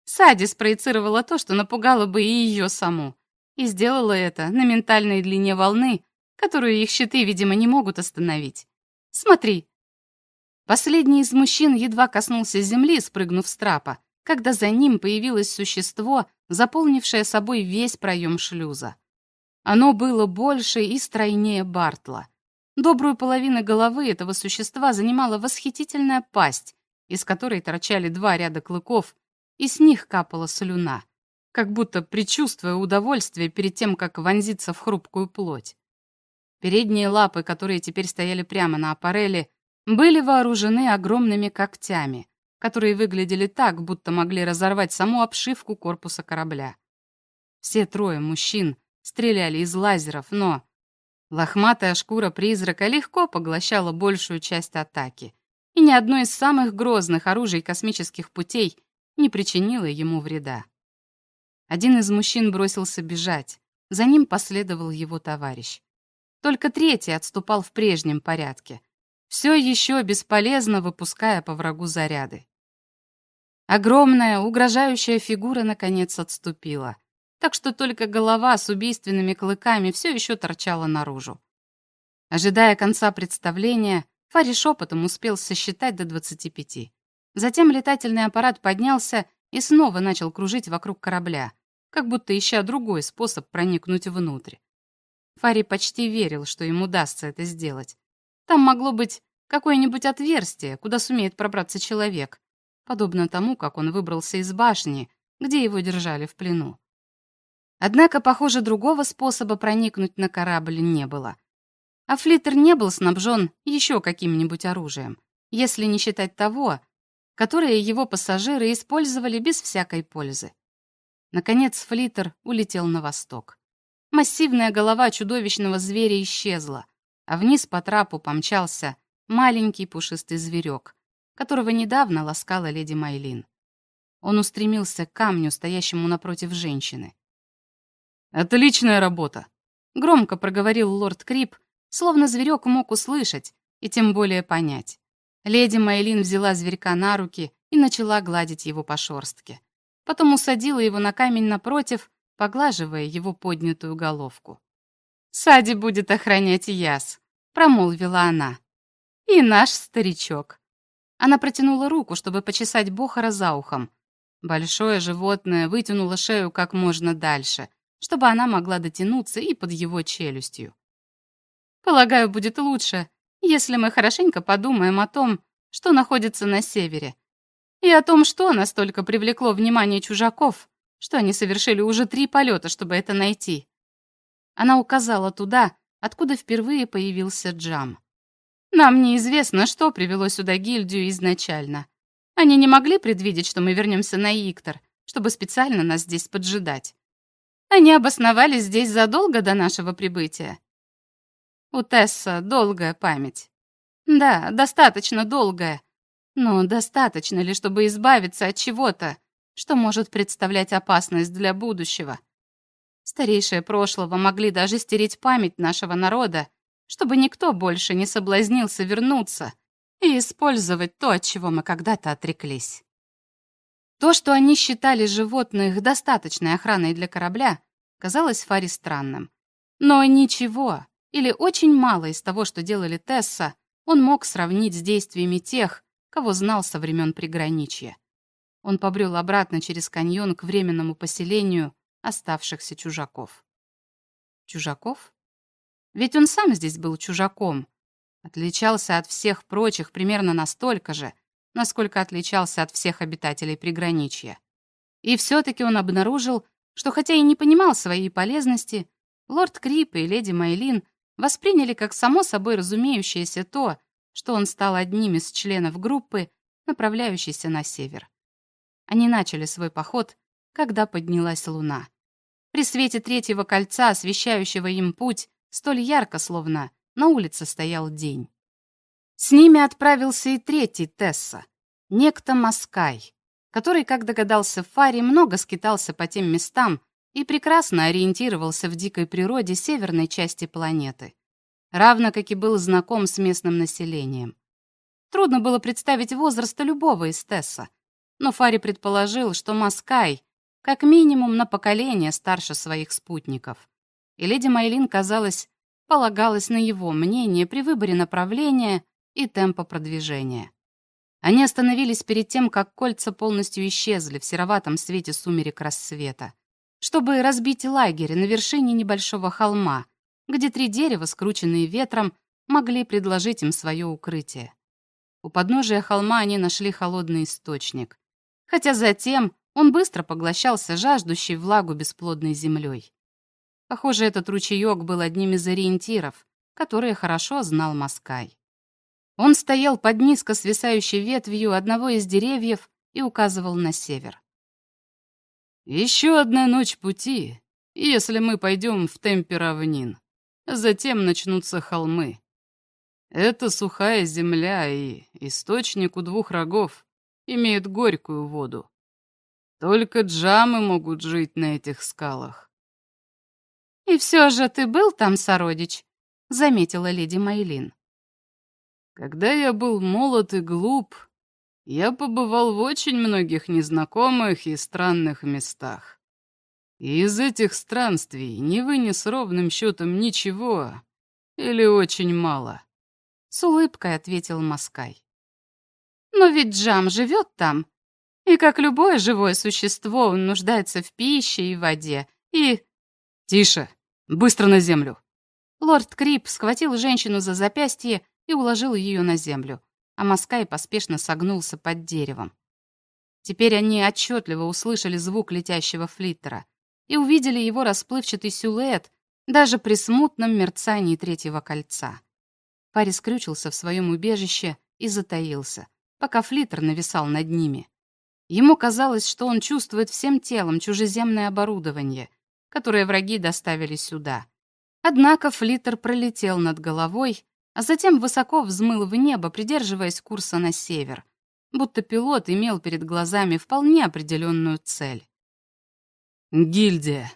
Сади спроецировала то, что напугало бы и ее саму, и сделала это на ментальной длине волны, которую их щиты, видимо, не могут остановить. Смотри, Последний из мужчин едва коснулся земли, спрыгнув с трапа, когда за ним появилось существо, заполнившее собой весь проем шлюза. Оно было больше и стройнее Бартла. Добрую половину головы этого существа занимала восхитительная пасть, из которой торчали два ряда клыков, и с них капала слюна, как будто предчувствуя удовольствие перед тем, как вонзиться в хрупкую плоть. Передние лапы, которые теперь стояли прямо на аппареле, были вооружены огромными когтями, которые выглядели так, будто могли разорвать саму обшивку корпуса корабля. Все трое мужчин стреляли из лазеров, но лохматая шкура призрака легко поглощала большую часть атаки, и ни одно из самых грозных оружий космических путей не причинило ему вреда. Один из мужчин бросился бежать, за ним последовал его товарищ. Только третий отступал в прежнем порядке, все еще бесполезно выпуская по врагу заряды. Огромная, угрожающая фигура наконец отступила, так что только голова с убийственными клыками все еще торчала наружу. Ожидая конца представления, Фари шепотом успел сосчитать до 25. Затем летательный аппарат поднялся и снова начал кружить вокруг корабля, как будто ища другой способ проникнуть внутрь. Фари почти верил, что им удастся это сделать. Там могло быть какое-нибудь отверстие, куда сумеет пробраться человек, подобно тому, как он выбрался из башни, где его держали в плену. Однако, похоже, другого способа проникнуть на корабль не было. А флиттер не был снабжен еще каким-нибудь оружием, если не считать того, которое его пассажиры использовали без всякой пользы. Наконец флиттер улетел на восток. Массивная голова чудовищного зверя исчезла, а вниз по трапу помчался маленький пушистый зверек, которого недавно ласкала леди Майлин. Он устремился к камню, стоящему напротив женщины. «Отличная работа!» — громко проговорил лорд Крип, словно зверек мог услышать и тем более понять. Леди Майлин взяла зверька на руки и начала гладить его по шорстке. Потом усадила его на камень напротив, поглаживая его поднятую головку. «Сади будет охранять Яс», — промолвила она. «И наш старичок». Она протянула руку, чтобы почесать Бохара за ухом. Большое животное вытянуло шею как можно дальше, чтобы она могла дотянуться и под его челюстью. Полагаю, будет лучше, если мы хорошенько подумаем о том, что находится на севере, и о том, что настолько привлекло внимание чужаков, что они совершили уже три полета, чтобы это найти. Она указала туда, откуда впервые появился Джам. Нам неизвестно, что привело сюда гильдию изначально. Они не могли предвидеть, что мы вернемся на Иктор, чтобы специально нас здесь поджидать. Они обосновались здесь задолго до нашего прибытия. У Тесса долгая память. Да, достаточно долгая. Но достаточно ли, чтобы избавиться от чего-то, что может представлять опасность для будущего? Старейшие прошлого могли даже стереть память нашего народа, чтобы никто больше не соблазнился вернуться и использовать то, от чего мы когда-то отреклись. То, что они считали животных достаточной охраной для корабля, казалось Фаре странным. Но ничего, или очень мало из того, что делали Тесса, он мог сравнить с действиями тех, кого знал со времен приграничья. Он побрел обратно через каньон к временному поселению оставшихся чужаков. Чужаков? Ведь он сам здесь был чужаком. Отличался от всех прочих примерно настолько же, насколько отличался от всех обитателей приграничья. И все-таки он обнаружил, что хотя и не понимал своей полезности, лорд Крип и леди Майлин восприняли как само собой разумеющееся то, что он стал одним из членов группы, направляющейся на север. Они начали свой поход, когда поднялась луна. При свете третьего кольца, освещающего им путь, столь ярко, словно на улице стоял день. С ними отправился и третий Тесса, некто Маскай, который, как догадался Фари, много скитался по тем местам и прекрасно ориентировался в дикой природе северной части планеты, равно как и был знаком с местным населением. Трудно было представить возраста любого из Тесса, но Фари предположил, что Маскай как минимум на поколение старше своих спутников и леди Майлин, казалось, полагалась на его мнение при выборе направления и темпа продвижения. Они остановились перед тем, как кольца полностью исчезли в сероватом свете сумерек рассвета, чтобы разбить лагерь на вершине небольшого холма, где три дерева, скрученные ветром, могли предложить им свое укрытие. У подножия холма они нашли холодный источник, хотя затем он быстро поглощался жаждущей влагу бесплодной землей. Похоже, этот ручеек был одним из ориентиров, которые хорошо знал Маскай. Он стоял под низко свисающей ветвью одного из деревьев и указывал на север. «Еще одна ночь пути, если мы пойдем в темпе равнин. Затем начнутся холмы. Это сухая земля, и источник у двух рогов имеет горькую воду. Только джамы могут жить на этих скалах. «И все же ты был там, сородич?» — заметила леди Майлин. «Когда я был молод и глуп, я побывал в очень многих незнакомых и странных местах. И из этих странствий не вынес ровным счетом ничего или очень мало», — с улыбкой ответил Маскай. «Но ведь Джам живет там, и как любое живое существо он нуждается в пище и воде, и...» «Тише!» Быстро на землю!» Лорд Крип схватил женщину за запястье и уложил ее на землю, а Маскай поспешно согнулся под деревом. Теперь они отчетливо услышали звук летящего флиттера и увидели его расплывчатый силуэт даже при смутном мерцании третьего кольца. Парень скрючился в своем убежище и затаился, пока флиттер нависал над ними. Ему казалось, что он чувствует всем телом чужеземное оборудование, которые враги доставили сюда. Однако флиттер пролетел над головой, а затем высоко взмыл в небо, придерживаясь курса на север, будто пилот имел перед глазами вполне определенную цель. «Гильдия».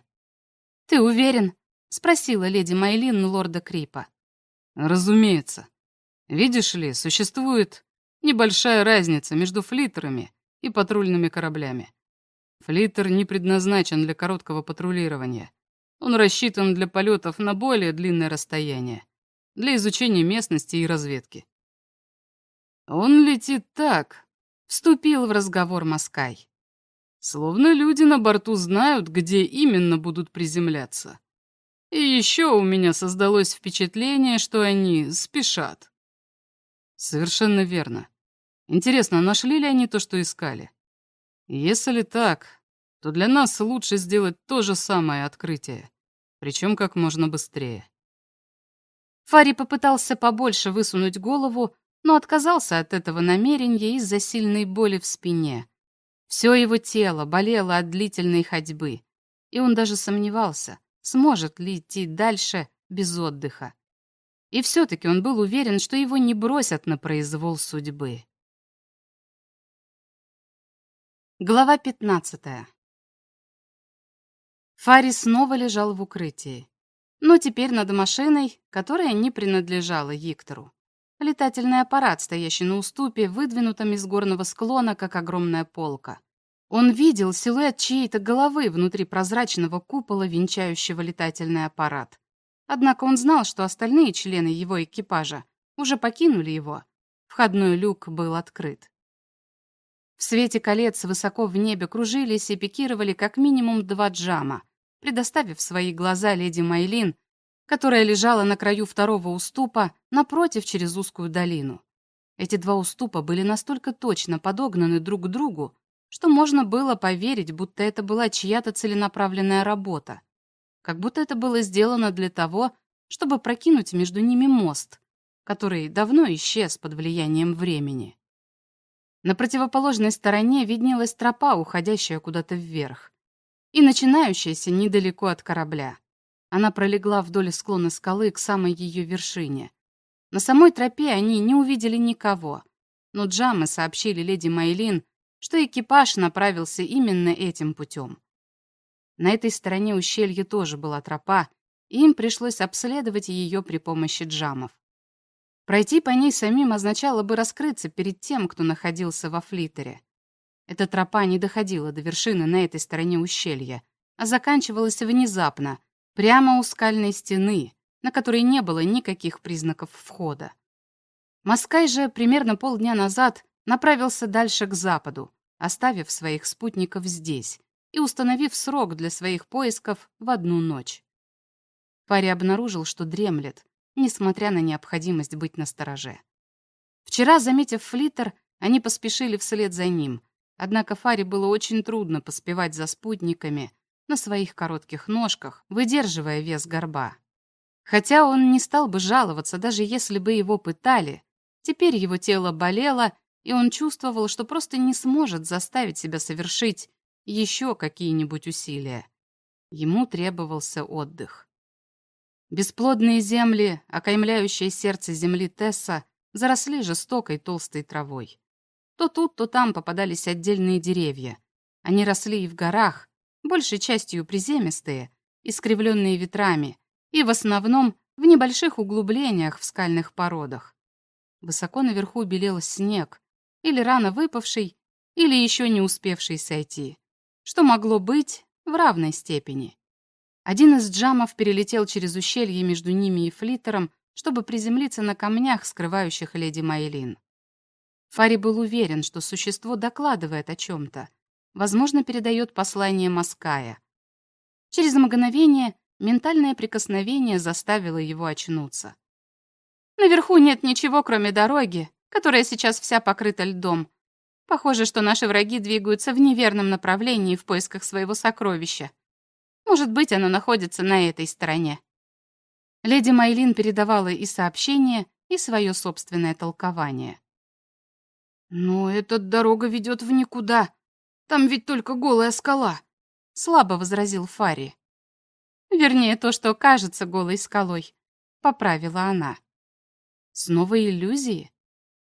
«Ты уверен?» — спросила леди Майлин лорда Крипа. «Разумеется. Видишь ли, существует небольшая разница между флиттерами и патрульными кораблями. Флиттер не предназначен для короткого патрулирования. Он рассчитан для полетов на более длинное расстояние, для изучения местности и разведки. Он летит так, вступил в разговор Маскай. Словно люди на борту знают, где именно будут приземляться. И еще у меня создалось впечатление, что они спешат. Совершенно верно. Интересно, нашли ли они то, что искали? Если так, то для нас лучше сделать то же самое открытие, причем как можно быстрее. Фари попытался побольше высунуть голову, но отказался от этого намерения из-за сильной боли в спине. Все его тело болело от длительной ходьбы, и он даже сомневался, сможет ли идти дальше без отдыха. И все-таки он был уверен, что его не бросят на произвол судьбы. Глава 15. Фари снова лежал в укрытии. Но теперь над машиной, которая не принадлежала Виктору. Летательный аппарат, стоящий на уступе, выдвинутом из горного склона, как огромная полка. Он видел силуэт чьей-то головы внутри прозрачного купола, венчающего летательный аппарат. Однако он знал, что остальные члены его экипажа уже покинули его. Входной люк был открыт. В свете колец высоко в небе кружились и пикировали как минимум два джама, предоставив свои глаза леди Майлин, которая лежала на краю второго уступа, напротив через узкую долину. Эти два уступа были настолько точно подогнаны друг к другу, что можно было поверить, будто это была чья-то целенаправленная работа. Как будто это было сделано для того, чтобы прокинуть между ними мост, который давно исчез под влиянием времени. На противоположной стороне виднелась тропа, уходящая куда-то вверх, и начинающаяся недалеко от корабля. Она пролегла вдоль склона скалы к самой ее вершине. На самой тропе они не увидели никого, но Джамы сообщили леди Майлин, что экипаж направился именно этим путем. На этой стороне ущелья тоже была тропа, и им пришлось обследовать ее при помощи джамов. Пройти по ней самим означало бы раскрыться перед тем, кто находился во флитере. Эта тропа не доходила до вершины на этой стороне ущелья, а заканчивалась внезапно, прямо у скальной стены, на которой не было никаких признаков входа. Маскай же примерно полдня назад направился дальше к западу, оставив своих спутников здесь и установив срок для своих поисков в одну ночь. Пари обнаружил, что дремлет, несмотря на необходимость быть настороже. Вчера, заметив флиттер, они поспешили вслед за ним, однако Фаре было очень трудно поспевать за спутниками на своих коротких ножках, выдерживая вес горба. Хотя он не стал бы жаловаться, даже если бы его пытали, теперь его тело болело, и он чувствовал, что просто не сможет заставить себя совершить еще какие-нибудь усилия. Ему требовался отдых. Бесплодные земли, окаймляющие сердце земли Тесса, заросли жестокой толстой травой. То тут, то там попадались отдельные деревья. Они росли и в горах, большей частью приземистые, искривленные ветрами, и в основном в небольших углублениях в скальных породах. Высоко наверху белел снег, или рано выпавший, или еще не успевший сойти, что могло быть в равной степени. Один из джамов перелетел через ущелье между ними и флиттером, чтобы приземлиться на камнях, скрывающих леди Майлин. Фари был уверен, что существо докладывает о чем-то, возможно, передает послание Маская. Через мгновение ментальное прикосновение заставило его очнуться. «Наверху нет ничего, кроме дороги, которая сейчас вся покрыта льдом. Похоже, что наши враги двигаются в неверном направлении в поисках своего сокровища. Может быть, оно находится на этой стороне. Леди Майлин передавала и сообщение, и свое собственное толкование. «Но эта дорога ведет в никуда. Там ведь только голая скала», — слабо возразил Фари. «Вернее, то, что кажется голой скалой», — поправила она. Снова иллюзии?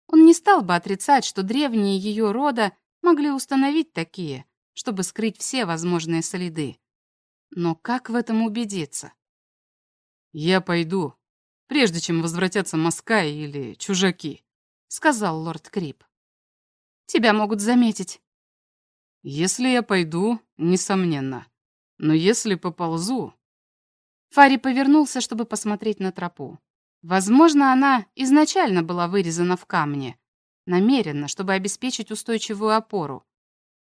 Он не стал бы отрицать, что древние ее рода могли установить такие, чтобы скрыть все возможные следы. Но как в этом убедиться? «Я пойду, прежде чем возвратятся Маскай или чужаки», — сказал лорд Крип. «Тебя могут заметить». «Если я пойду, несомненно. Но если поползу...» Фари повернулся, чтобы посмотреть на тропу. Возможно, она изначально была вырезана в камне, намеренно, чтобы обеспечить устойчивую опору.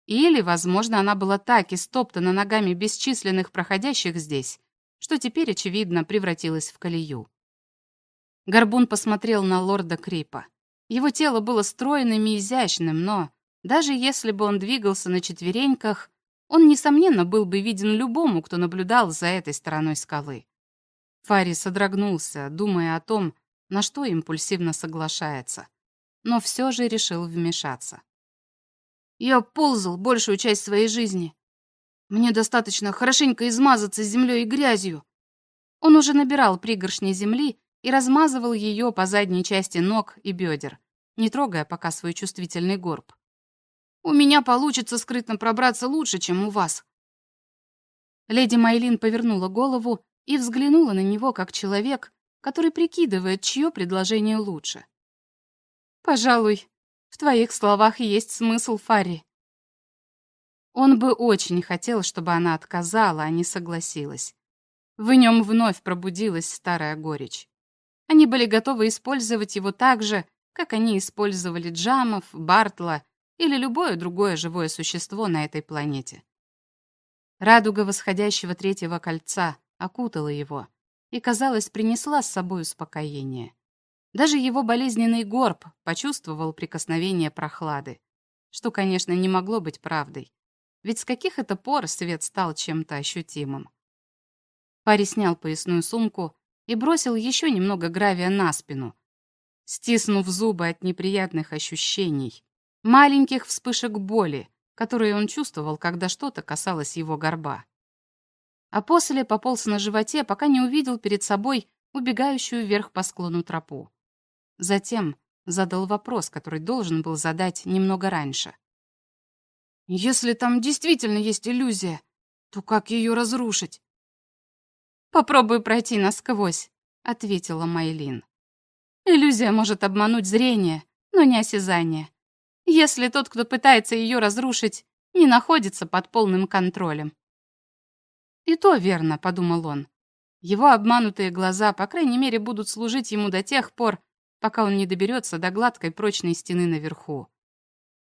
Или, возможно, она была так истоптана ногами бесчисленных проходящих здесь, что теперь, очевидно, превратилось в колею. Горбун посмотрел на лорда Крипа. Его тело было стройным и изящным, но даже если бы он двигался на четвереньках, он, несомненно, был бы виден любому, кто наблюдал за этой стороной скалы. Фари содрогнулся, думая о том, на что импульсивно соглашается, но все же решил вмешаться. «Я ползал большую часть своей жизни. Мне достаточно хорошенько измазаться землей и грязью». Он уже набирал пригоршни земли и размазывал ее по задней части ног и бедер, не трогая пока свой чувствительный горб. «У меня получится скрытно пробраться лучше, чем у вас». Леди Майлин повернула голову и взглянула на него как человек, который прикидывает, чье предложение лучше. «Пожалуй, в твоих словах есть смысл, Фарри». Он бы очень хотел, чтобы она отказала, а не согласилась. В нем вновь пробудилась старая горечь. Они были готовы использовать его так же, как они использовали Джамов, Бартла или любое другое живое существо на этой планете. Радуга восходящего третьего кольца окутала его и, казалось, принесла с собой успокоение. Даже его болезненный горб почувствовал прикосновение прохлады, что, конечно, не могло быть правдой, ведь с каких это пор свет стал чем-то ощутимым. Парень снял поясную сумку и бросил еще немного гравия на спину, стиснув зубы от неприятных ощущений, маленьких вспышек боли, которые он чувствовал, когда что-то касалось его горба а после пополз на животе, пока не увидел перед собой убегающую вверх по склону тропу. Затем задал вопрос, который должен был задать немного раньше. «Если там действительно есть иллюзия, то как ее разрушить?» «Попробуй пройти насквозь», — ответила Майлин. «Иллюзия может обмануть зрение, но не осязание. Если тот, кто пытается ее разрушить, не находится под полным контролем. «И то верно», — подумал он. Его обманутые глаза, по крайней мере, будут служить ему до тех пор, пока он не доберется до гладкой прочной стены наверху.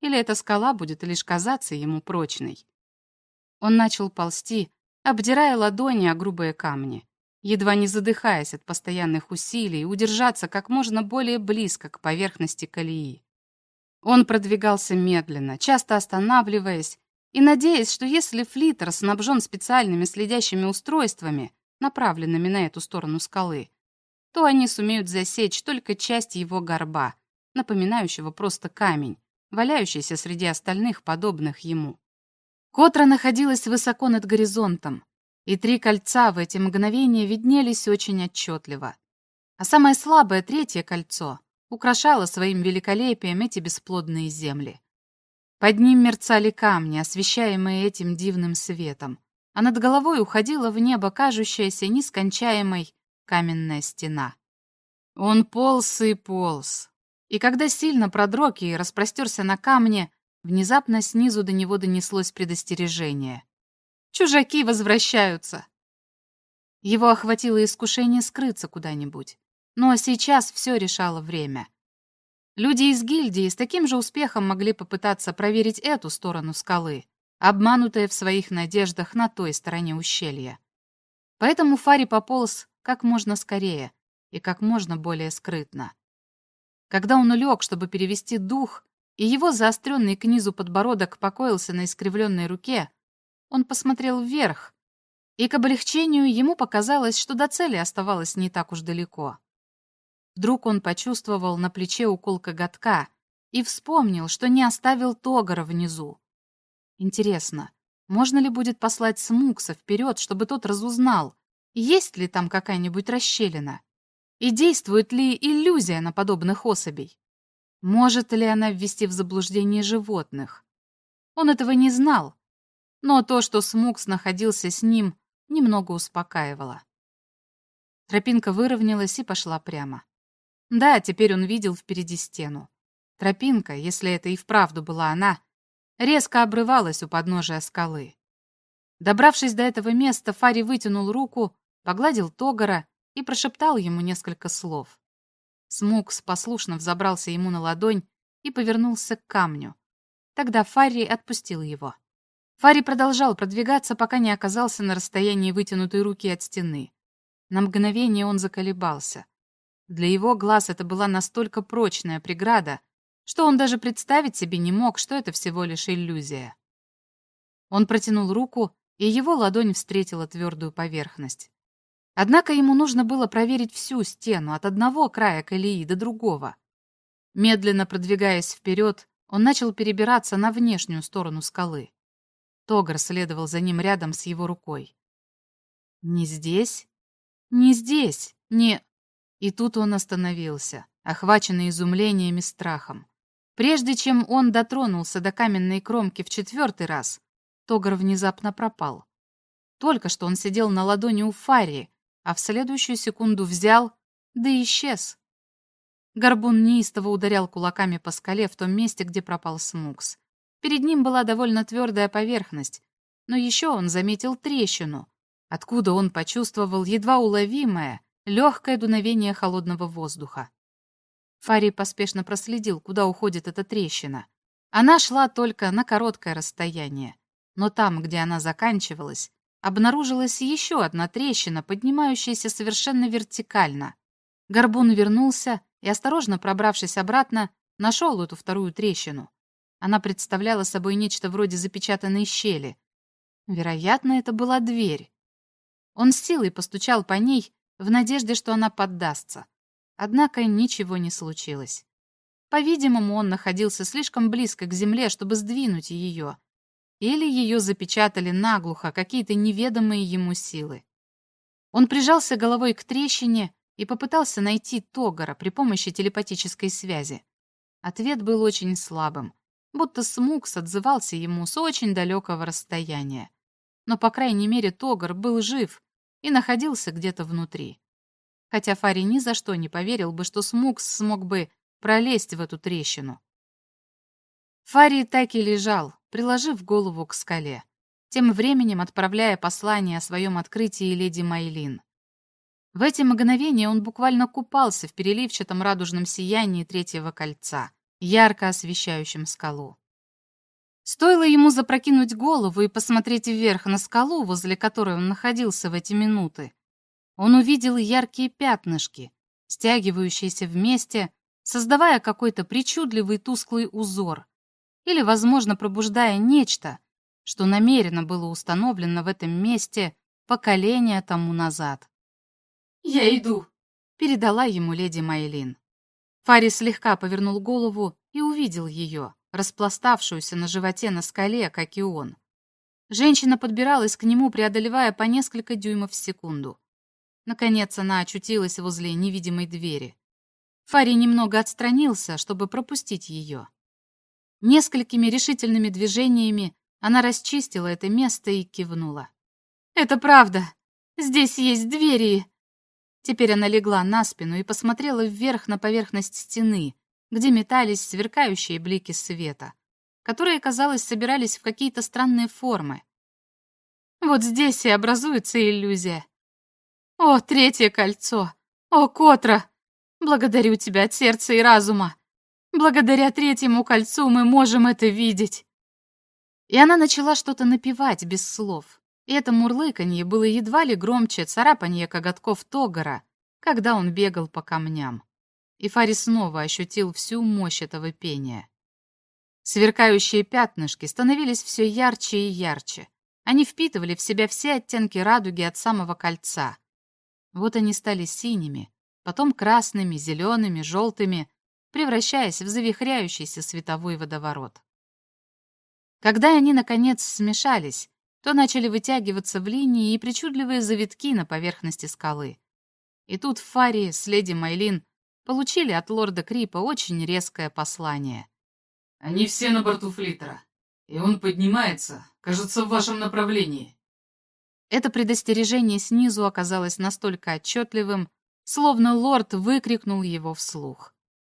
Или эта скала будет лишь казаться ему прочной. Он начал ползти, обдирая ладони о грубые камни, едва не задыхаясь от постоянных усилий удержаться как можно более близко к поверхности колеи. Он продвигался медленно, часто останавливаясь и надеясь, что если флиттер снабжен специальными следящими устройствами, направленными на эту сторону скалы, то они сумеют засечь только часть его горба, напоминающего просто камень, валяющийся среди остальных подобных ему. Котра находилась высоко над горизонтом, и три кольца в эти мгновения виднелись очень отчетливо. А самое слабое, третье кольцо, украшало своим великолепием эти бесплодные земли. Под ним мерцали камни, освещаемые этим дивным светом, а над головой уходила в небо кажущаяся нескончаемой каменная стена. Он полз и полз, и когда сильно продрог и распростерся на камне, внезапно снизу до него донеслось предостережение. «Чужаки возвращаются!» Его охватило искушение скрыться куда-нибудь, но сейчас все решало время. Люди из гильдии с таким же успехом могли попытаться проверить эту сторону скалы, обманутые в своих надеждах на той стороне ущелья. Поэтому Фари пополз как можно скорее и как можно более скрытно. Когда он улег, чтобы перевести дух, и его заостренный к низу подбородок покоился на искривленной руке, он посмотрел вверх, и к облегчению ему показалось, что до цели оставалось не так уж далеко. Вдруг он почувствовал на плече укол коготка и вспомнил, что не оставил Тогара внизу. Интересно, можно ли будет послать Смукса вперед, чтобы тот разузнал, есть ли там какая-нибудь расщелина? И действует ли иллюзия на подобных особей? Может ли она ввести в заблуждение животных? Он этого не знал, но то, что Смукс находился с ним, немного успокаивало. Тропинка выровнялась и пошла прямо. Да, теперь он видел впереди стену. Тропинка, если это и вправду была она, резко обрывалась у подножия скалы. Добравшись до этого места, Фари вытянул руку, погладил Тогара и прошептал ему несколько слов. Смукс послушно взобрался ему на ладонь и повернулся к камню. Тогда Фарри отпустил его. Фарри продолжал продвигаться, пока не оказался на расстоянии вытянутой руки от стены. На мгновение он заколебался. Для его глаз это была настолько прочная преграда, что он даже представить себе не мог, что это всего лишь иллюзия. Он протянул руку, и его ладонь встретила твердую поверхность. Однако ему нужно было проверить всю стену от одного края колеи до другого. Медленно продвигаясь вперед, он начал перебираться на внешнюю сторону скалы. Тогар следовал за ним рядом с его рукой. «Не здесь? Не здесь! Не...» И тут он остановился, охваченный изумлением и страхом. Прежде чем он дотронулся до каменной кромки в четвертый раз, Тогар внезапно пропал. Только что он сидел на ладони у Фарии, а в следующую секунду взял, да и исчез. Горбун неистово ударял кулаками по скале в том месте, где пропал Смукс. Перед ним была довольно твердая поверхность, но еще он заметил трещину, откуда он почувствовал едва уловимое, легкое дуновение холодного воздуха. Фарий поспешно проследил, куда уходит эта трещина. Она шла только на короткое расстояние, но там, где она заканчивалась, обнаружилась еще одна трещина, поднимающаяся совершенно вертикально. Горбун вернулся и, осторожно пробравшись обратно, нашел эту вторую трещину. Она представляла собой нечто вроде запечатанной щели. Вероятно, это была дверь. Он с силой постучал по ней, в надежде, что она поддастся. Однако ничего не случилось. По-видимому, он находился слишком близко к земле, чтобы сдвинуть ее. Или ее запечатали наглухо какие-то неведомые ему силы. Он прижался головой к трещине и попытался найти Тогара при помощи телепатической связи. Ответ был очень слабым, будто Смукс отзывался ему с очень далекого расстояния. Но, по крайней мере, Тогар был жив и находился где-то внутри. Хотя Фари ни за что не поверил бы, что Смукс смог бы пролезть в эту трещину. Фари так и лежал, приложив голову к скале, тем временем отправляя послание о своем открытии леди Майлин. В эти мгновения он буквально купался в переливчатом радужном сиянии третьего кольца, ярко освещающем скалу. Стоило ему запрокинуть голову и посмотреть вверх на скалу, возле которой он находился в эти минуты. Он увидел яркие пятнышки, стягивающиеся вместе, создавая какой-то причудливый тусклый узор, или, возможно, пробуждая нечто, что намеренно было установлено в этом месте поколения тому назад. «Я иду», — передала ему леди Майлин. Фарис слегка повернул голову и увидел ее распластавшуюся на животе на скале, как и он. Женщина подбиралась к нему, преодолевая по несколько дюймов в секунду. Наконец она очутилась возле невидимой двери. Фари немного отстранился, чтобы пропустить ее. Несколькими решительными движениями она расчистила это место и кивнула. «Это правда. Здесь есть двери». Теперь она легла на спину и посмотрела вверх на поверхность стены, где метались сверкающие блики света, которые, казалось, собирались в какие-то странные формы. Вот здесь и образуется иллюзия. О, третье кольцо! О, Котра! Благодарю тебя от сердца и разума! Благодаря третьему кольцу мы можем это видеть!» И она начала что-то напевать без слов. И это мурлыканье было едва ли громче царапанье коготков Тогара, когда он бегал по камням и Фари снова ощутил всю мощь этого пения. Сверкающие пятнышки становились все ярче и ярче. Они впитывали в себя все оттенки радуги от самого кольца. Вот они стали синими, потом красными, зелеными, желтыми, превращаясь в завихряющийся световой водоворот. Когда они, наконец, смешались, то начали вытягиваться в линии и причудливые завитки на поверхности скалы. И тут Фари с леди Майлин получили от лорда Крипа очень резкое послание. «Они все на борту флитера, и он поднимается, кажется, в вашем направлении». Это предостережение снизу оказалось настолько отчетливым, словно лорд выкрикнул его вслух.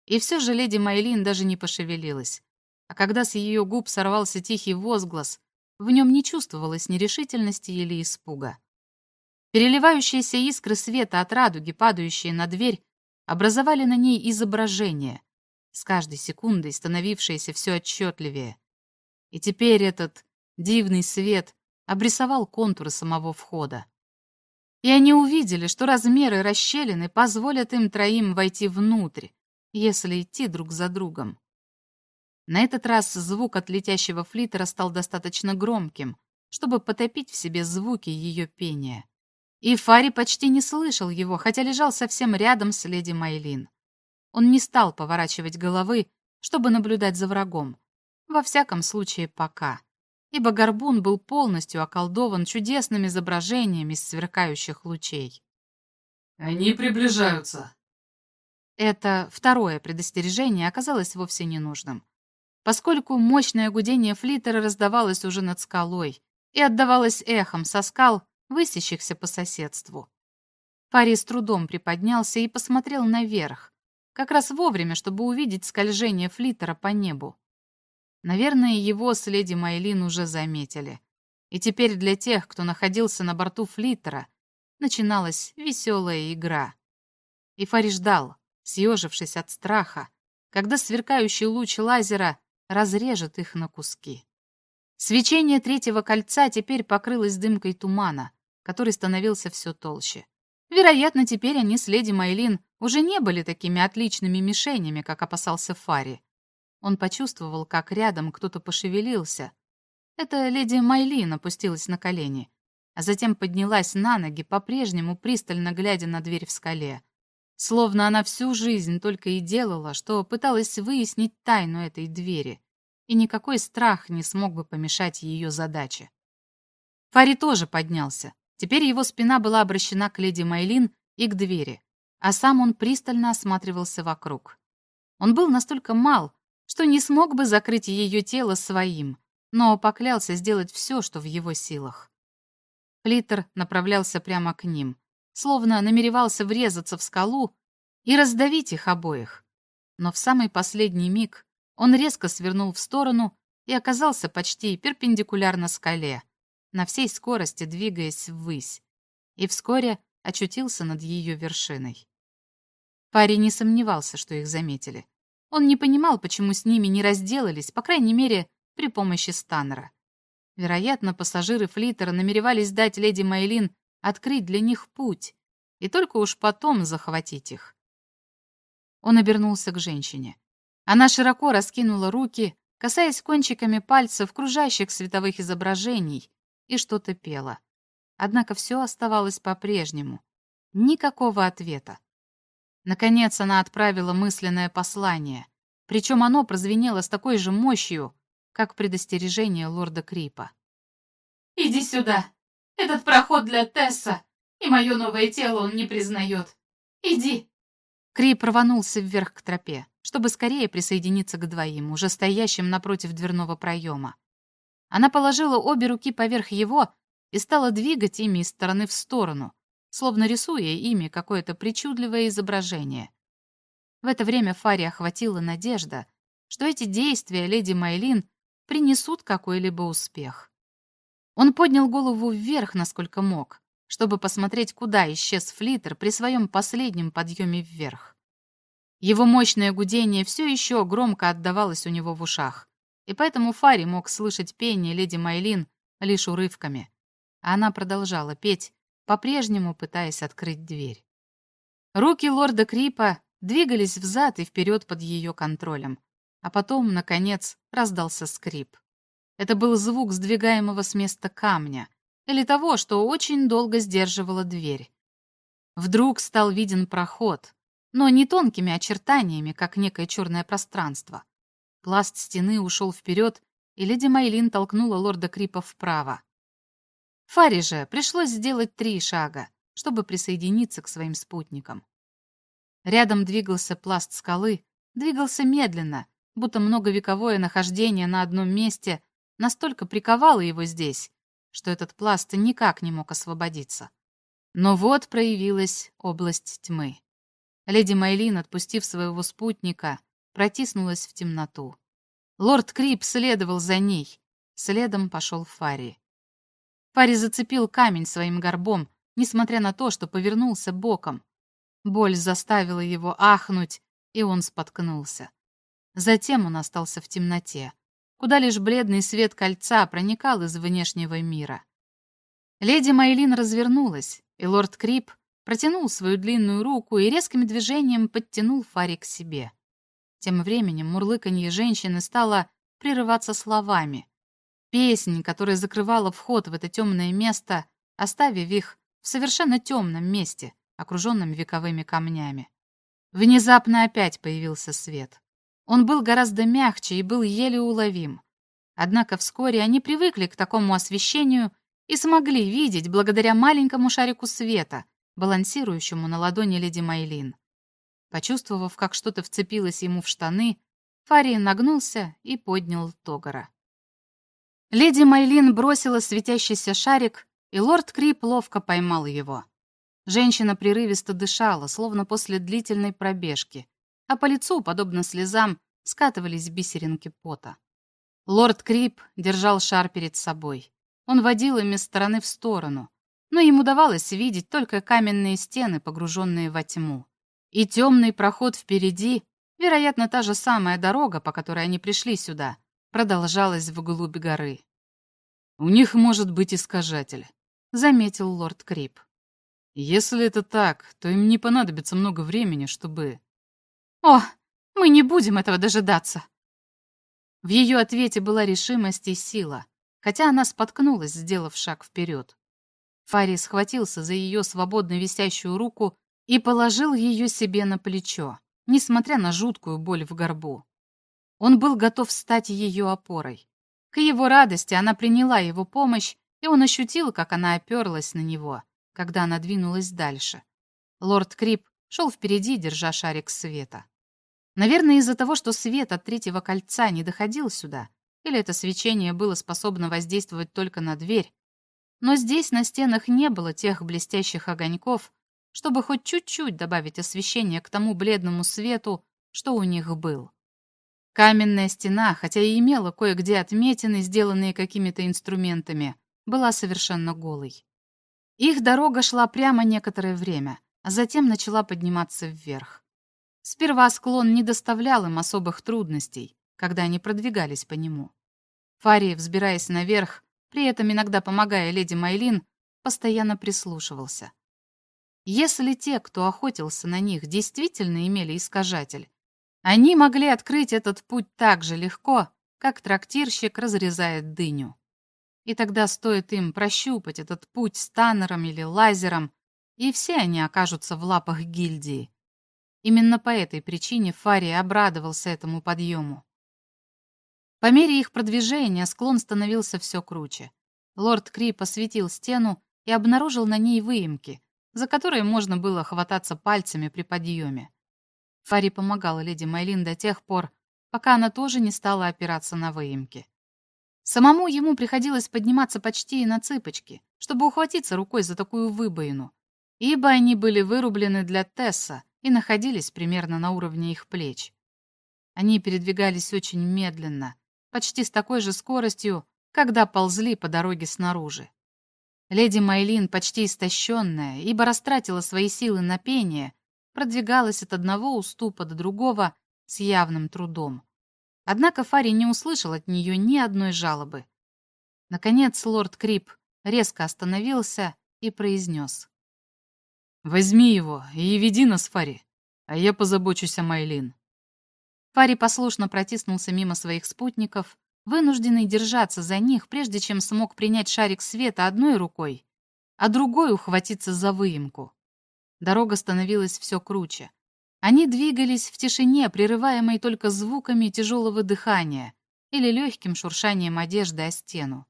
И все же леди Майлин даже не пошевелилась. А когда с ее губ сорвался тихий возглас, в нем не чувствовалось нерешительности или испуга. Переливающиеся искры света от радуги, падающие на дверь, образовали на ней изображение, с каждой секундой становившееся все отчетливее. И теперь этот дивный свет обрисовал контуры самого входа. и они увидели, что размеры расщелины позволят им троим войти внутрь, если идти друг за другом. На этот раз звук от летящего флитера стал достаточно громким, чтобы потопить в себе звуки ее пения. И Фари почти не слышал его, хотя лежал совсем рядом с леди Майлин. Он не стал поворачивать головы, чтобы наблюдать за врагом. Во всяком случае, пока. Ибо горбун был полностью околдован чудесными изображениями сверкающих лучей. «Они приближаются». Это второе предостережение оказалось вовсе ненужным поскольку мощное гудение флиттера раздавалось уже над скалой и отдавалось эхом со скал, высящихся по соседству. Пари с трудом приподнялся и посмотрел наверх, как раз вовремя, чтобы увидеть скольжение флиттера по небу. Наверное, его с леди Майлин уже заметили. И теперь для тех, кто находился на борту флиттера, начиналась веселая игра. И Фари ждал, съежившись от страха, когда сверкающий луч лазера разрежет их на куски. Свечение третьего кольца теперь покрылось дымкой тумана, который становился все толще. Вероятно, теперь они с леди Майлин уже не были такими отличными мишенями, как опасался Фари. Он почувствовал, как рядом кто-то пошевелился. Это леди Майлин опустилась на колени, а затем поднялась на ноги, по-прежнему пристально глядя на дверь в скале. Словно она всю жизнь только и делала, что пыталась выяснить тайну этой двери, и никакой страх не смог бы помешать ее задаче. Фари тоже поднялся. Теперь его спина была обращена к леди Майлин и к двери, а сам он пристально осматривался вокруг. Он был настолько мал, что не смог бы закрыть ее тело своим, но поклялся сделать все, что в его силах. Флиттер направлялся прямо к ним, словно намеревался врезаться в скалу и раздавить их обоих. Но в самый последний миг он резко свернул в сторону и оказался почти перпендикулярно скале, на всей скорости двигаясь ввысь, и вскоре очутился над ее вершиной. Парень не сомневался, что их заметили. Он не понимал, почему с ними не разделались, по крайней мере, при помощи Станнера. Вероятно, пассажиры флиттера намеревались дать леди Майлин открыть для них путь и только уж потом захватить их. Он обернулся к женщине. Она широко раскинула руки, касаясь кончиками пальцев кружащих световых изображений, и что-то пела. Однако все оставалось по-прежнему. Никакого ответа. Наконец она отправила мысленное послание, причем оно прозвенело с такой же мощью, как предостережение лорда Крипа. «Иди сюда!» Этот проход для Тесса, и мое новое тело он не признает. Иди!» Крип рванулся вверх к тропе, чтобы скорее присоединиться к двоим, уже стоящим напротив дверного проема. Она положила обе руки поверх его и стала двигать ими из стороны в сторону, словно рисуя ими какое-то причудливое изображение. В это время Фари охватила надежда, что эти действия леди Майлин принесут какой-либо успех. Он поднял голову вверх, насколько мог, чтобы посмотреть, куда исчез флиттер при своем последнем подъеме вверх. Его мощное гудение все еще громко отдавалось у него в ушах, и поэтому Фари мог слышать пение леди Майлин лишь урывками. А она продолжала петь, по-прежнему пытаясь открыть дверь. Руки лорда Крипа двигались взад и вперед под ее контролем, а потом, наконец, раздался скрип. Это был звук сдвигаемого с места камня или того, что очень долго сдерживало дверь. Вдруг стал виден проход, но не тонкими очертаниями, как некое черное пространство. Пласт стены ушел вперед, и леди Майлин толкнула лорда Крипа вправо. Фари же пришлось сделать три шага, чтобы присоединиться к своим спутникам. Рядом двигался пласт скалы, двигался медленно, будто многовековое нахождение на одном месте настолько приковало его здесь, что этот пласт никак не мог освободиться. Но вот проявилась область тьмы. Леди Майлин, отпустив своего спутника, протиснулась в темноту. Лорд Крип следовал за ней. Следом пошел Фари. Фари зацепил камень своим горбом, несмотря на то, что повернулся боком. Боль заставила его ахнуть, и он споткнулся. Затем он остался в темноте, куда лишь бледный свет кольца проникал из внешнего мира. Леди Майлин развернулась и лорд Крип протянул свою длинную руку и резким движением подтянул Фари к себе. Тем временем мурлыканье женщины стало прерываться словами. Песнь, которая закрывала вход в это темное место, оставив их в совершенно темном месте, окруженном вековыми камнями. Внезапно опять появился свет. Он был гораздо мягче и был еле уловим. Однако вскоре они привыкли к такому освещению и смогли видеть благодаря маленькому шарику света, балансирующему на ладони леди Майлин. Почувствовав, как что-то вцепилось ему в штаны, Фарий нагнулся и поднял Тогара. Леди Майлин бросила светящийся шарик, и лорд Крип ловко поймал его. Женщина прерывисто дышала, словно после длительной пробежки, а по лицу, подобно слезам, скатывались бисеринки пота. Лорд Крип держал шар перед собой. Он водил им из стороны в сторону, но ему давалось видеть только каменные стены, погруженные во тьму. И темный проход впереди, вероятно, та же самая дорога, по которой они пришли сюда, продолжалась вглубь горы. «У них может быть искажатель», — заметил лорд Крип. «Если это так, то им не понадобится много времени, чтобы...» «О, мы не будем этого дожидаться!» В ее ответе была решимость и сила, хотя она споткнулась, сделав шаг вперед. Фарри схватился за ее свободно висящую руку и положил ее себе на плечо, несмотря на жуткую боль в горбу. Он был готов стать ее опорой. К его радости она приняла его помощь, и он ощутил, как она оперлась на него, когда она двинулась дальше. Лорд Крип шел впереди, держа шарик света. Наверное, из-за того, что свет от третьего кольца не доходил сюда, или это свечение было способно воздействовать только на дверь, но здесь на стенах не было тех блестящих огоньков, чтобы хоть чуть-чуть добавить освещение к тому бледному свету, что у них был. Каменная стена, хотя и имела кое-где отметины, сделанные какими-то инструментами, была совершенно голой. Их дорога шла прямо некоторое время, а затем начала подниматься вверх. Сперва склон не доставлял им особых трудностей, когда они продвигались по нему. Фарий, взбираясь наверх, при этом иногда помогая леди Майлин, постоянно прислушивался. Если те, кто охотился на них, действительно имели искажатель, они могли открыть этот путь так же легко, как трактирщик разрезает дыню. И тогда стоит им прощупать этот путь станером или лазером, и все они окажутся в лапах гильдии. Именно по этой причине Фарий обрадовался этому подъему. По мере их продвижения склон становился все круче. Лорд Крип осветил стену и обнаружил на ней выемки, за которые можно было хвататься пальцами при подъеме. Фари помогала леди Майлин до тех пор, пока она тоже не стала опираться на выемки. Самому ему приходилось подниматься почти на цыпочки, чтобы ухватиться рукой за такую выбоину, ибо они были вырублены для Тесса и находились примерно на уровне их плеч. Они передвигались очень медленно, почти с такой же скоростью, когда ползли по дороге снаружи. Леди Майлин, почти истощенная, ибо растратила свои силы на пение, продвигалась от одного уступа до другого с явным трудом. Однако Фари не услышал от нее ни одной жалобы. Наконец лорд Крип резко остановился и произнес. «Возьми его и веди нас, Фари, а я позабочусь о Майлин». Фари послушно протиснулся мимо своих спутников, вынужденный держаться за них, прежде чем смог принять шарик света одной рукой, а другой ухватиться за выемку. Дорога становилась все круче. Они двигались в тишине, прерываемой только звуками тяжелого дыхания или легким шуршанием одежды о стену.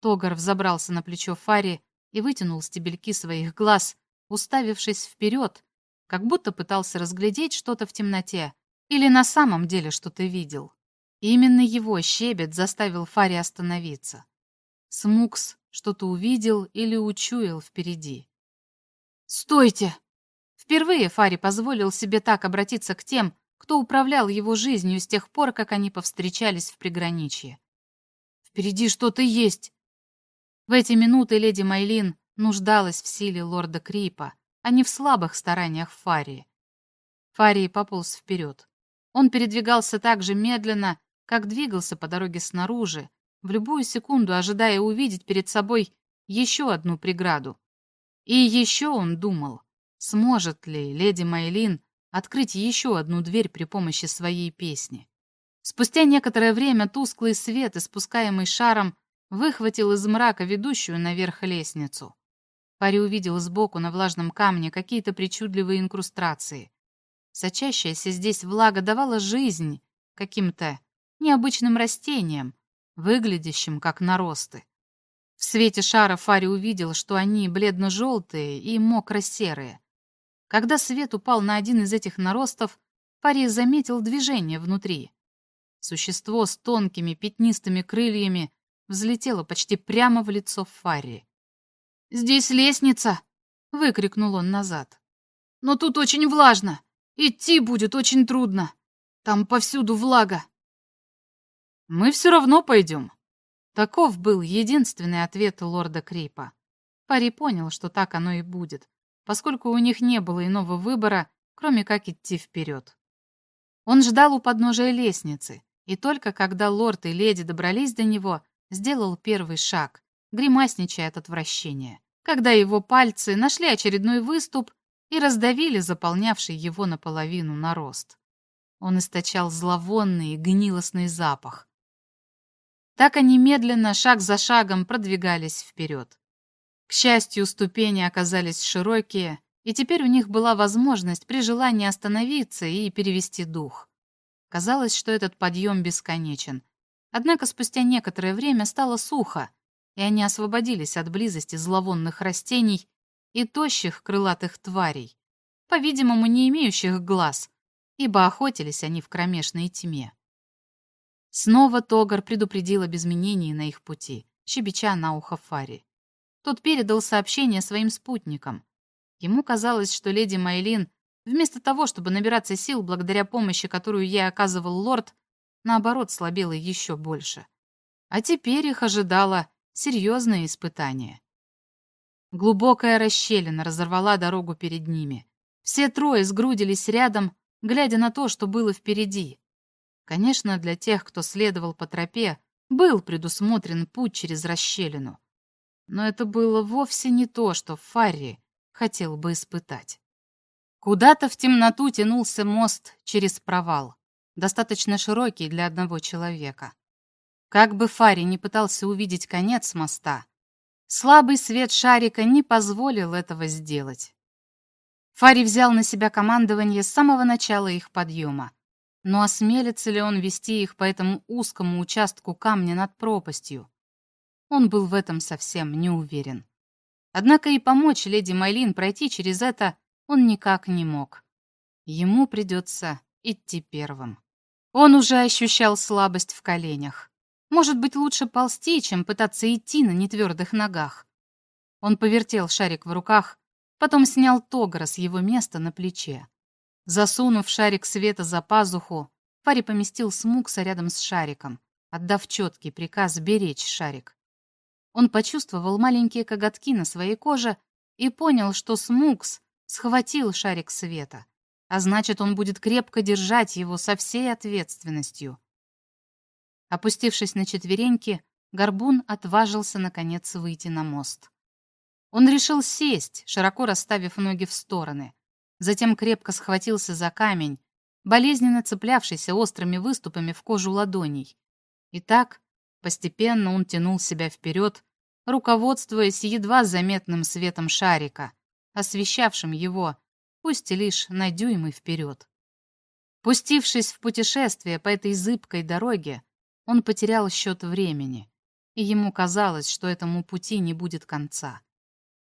Тогар взобрался на плечо Фари и вытянул стебельки своих глаз, уставившись вперед, как будто пытался разглядеть что-то в темноте, или на самом деле что-то видел? Именно его щебет заставил Фари остановиться. Смукс что-то увидел или учуял впереди. «Стойте!» Впервые Фари позволил себе так обратиться к тем, кто управлял его жизнью с тех пор, как они повстречались в приграничье. «Впереди что-то есть!» В эти минуты леди Майлин нуждалась в силе лорда Крипа, а не в слабых стараниях Фарии. Фарий пополз вперед. Он передвигался так же медленно, как двигался по дороге снаружи, в любую секунду ожидая увидеть перед собой еще одну преграду. И еще он думал, сможет ли леди Майлин открыть еще одну дверь при помощи своей песни. Спустя некоторое время тусклый свет, испускаемый шаром, выхватил из мрака ведущую наверх лестницу. Пари увидел сбоку на влажном камне какие-то причудливые инкрустации. Сочащаяся здесь влага давала жизнь каким-то необычным растениям, выглядящим как наросты. В свете шара Фари увидел, что они бледно-желтые и мокро-серые. Когда свет упал на один из этих наростов, Фари заметил движение внутри. Существо с тонкими пятнистыми крыльями взлетело почти прямо в лицо Фари. «Здесь лестница!» — выкрикнул он назад. «Но тут очень влажно! Идти будет очень трудно! Там повсюду влага!» «Мы все равно пойдем!» Таков был единственный ответ лорда Крипа. Пари понял, что так оно и будет, поскольку у них не было иного выбора, кроме как идти вперед. Он ждал у подножия лестницы, и только когда лорд и леди добрались до него, сделал первый шаг, гримасничая от отвращения, когда его пальцы нашли очередной выступ и раздавили заполнявший его наполовину нарост. Он источал зловонный и гнилостный запах. Так они медленно, шаг за шагом, продвигались вперед. К счастью, ступени оказались широкие, и теперь у них была возможность при желании остановиться и перевести дух. Казалось, что этот подъем бесконечен. Однако спустя некоторое время стало сухо, и они освободились от близости зловонных растений и тощих крылатых тварей, по-видимому, не имеющих глаз, ибо охотились они в кромешной тьме. Снова Тогар предупредил об изменении на их пути, щебеча на ухо Фари. Тот передал сообщение своим спутникам. Ему казалось, что леди Майлин, вместо того, чтобы набираться сил благодаря помощи, которую ей оказывал лорд, наоборот, слабела еще больше. А теперь их ожидало серьезное испытание. Глубокая расщелина разорвала дорогу перед ними. Все трое сгрудились рядом, глядя на то, что было впереди. Конечно, для тех, кто следовал по тропе, был предусмотрен путь через расщелину. Но это было вовсе не то, что Фарри хотел бы испытать. Куда-то в темноту тянулся мост через провал, достаточно широкий для одного человека. Как бы Фари не пытался увидеть конец моста, слабый свет шарика не позволил этого сделать. Фари взял на себя командование с самого начала их подъема. Но осмелится ли он вести их по этому узкому участку камня над пропастью? Он был в этом совсем не уверен. Однако и помочь леди Майлин пройти через это он никак не мог. Ему придется идти первым. Он уже ощущал слабость в коленях. Может быть, лучше ползти, чем пытаться идти на нетвердых ногах. Он повертел шарик в руках, потом снял Тогра с его места на плече. Засунув шарик света за пазуху, Фари поместил Смукса рядом с шариком, отдав четкий приказ беречь шарик. Он почувствовал маленькие коготки на своей коже и понял, что Смукс схватил шарик света, а значит, он будет крепко держать его со всей ответственностью. Опустившись на четвереньки, Горбун отважился, наконец, выйти на мост. Он решил сесть, широко расставив ноги в стороны. Затем крепко схватился за камень, болезненно цеплявшийся острыми выступами в кожу ладоней. И так, постепенно он тянул себя вперед, руководствуясь едва заметным светом шарика, освещавшим его, пусть лишь на дюймы вперед. Пустившись в путешествие по этой зыбкой дороге, он потерял счет времени, и ему казалось, что этому пути не будет конца.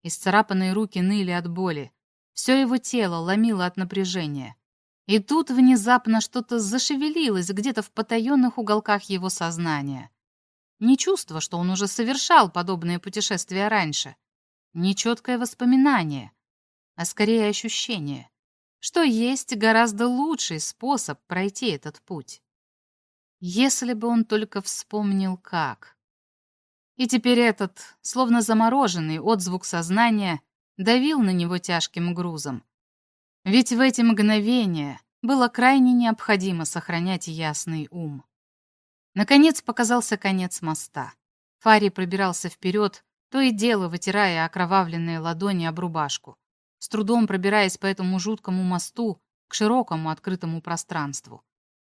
Исцарапанные руки ныли от боли, все его тело ломило от напряжения. И тут внезапно что-то зашевелилось где-то в потаенных уголках его сознания. Не чувство, что он уже совершал подобные путешествия раньше, не четкое воспоминание, а скорее ощущение, что есть гораздо лучший способ пройти этот путь. Если бы он только вспомнил как. И теперь этот, словно замороженный отзвук сознания, давил на него тяжким грузом. Ведь в эти мгновения было крайне необходимо сохранять ясный ум. Наконец показался конец моста. Фари пробирался вперед, то и дело вытирая окровавленные ладони об рубашку, с трудом пробираясь по этому жуткому мосту к широкому открытому пространству,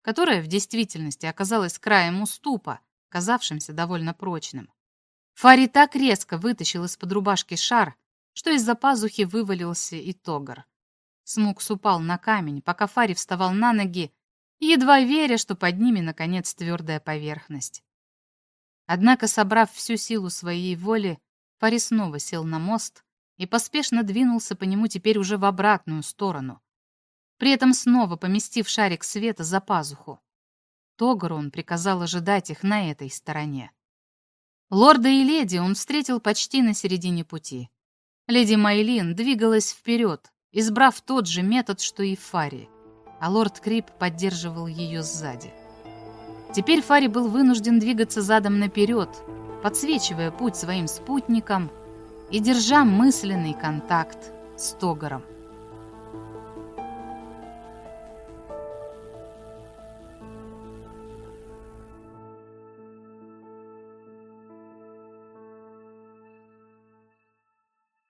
которое в действительности оказалось краем уступа, казавшимся довольно прочным. Фари так резко вытащил из-под рубашки шар, что из-за пазухи вывалился и тогар. Смукс упал на камень, пока Фари вставал на ноги, едва веря, что под ними, наконец, твердая поверхность. Однако, собрав всю силу своей воли, Фари снова сел на мост и поспешно двинулся по нему теперь уже в обратную сторону, при этом снова поместив шарик света за пазуху. Тогору он приказал ожидать их на этой стороне. Лорда и леди он встретил почти на середине пути. Леди Майлин двигалась вперед, избрав тот же метод, что и Фари, а лорд Крип поддерживал ее сзади. Теперь Фари был вынужден двигаться задом наперед, подсвечивая путь своим спутникам и держа мысленный контакт с Тогором.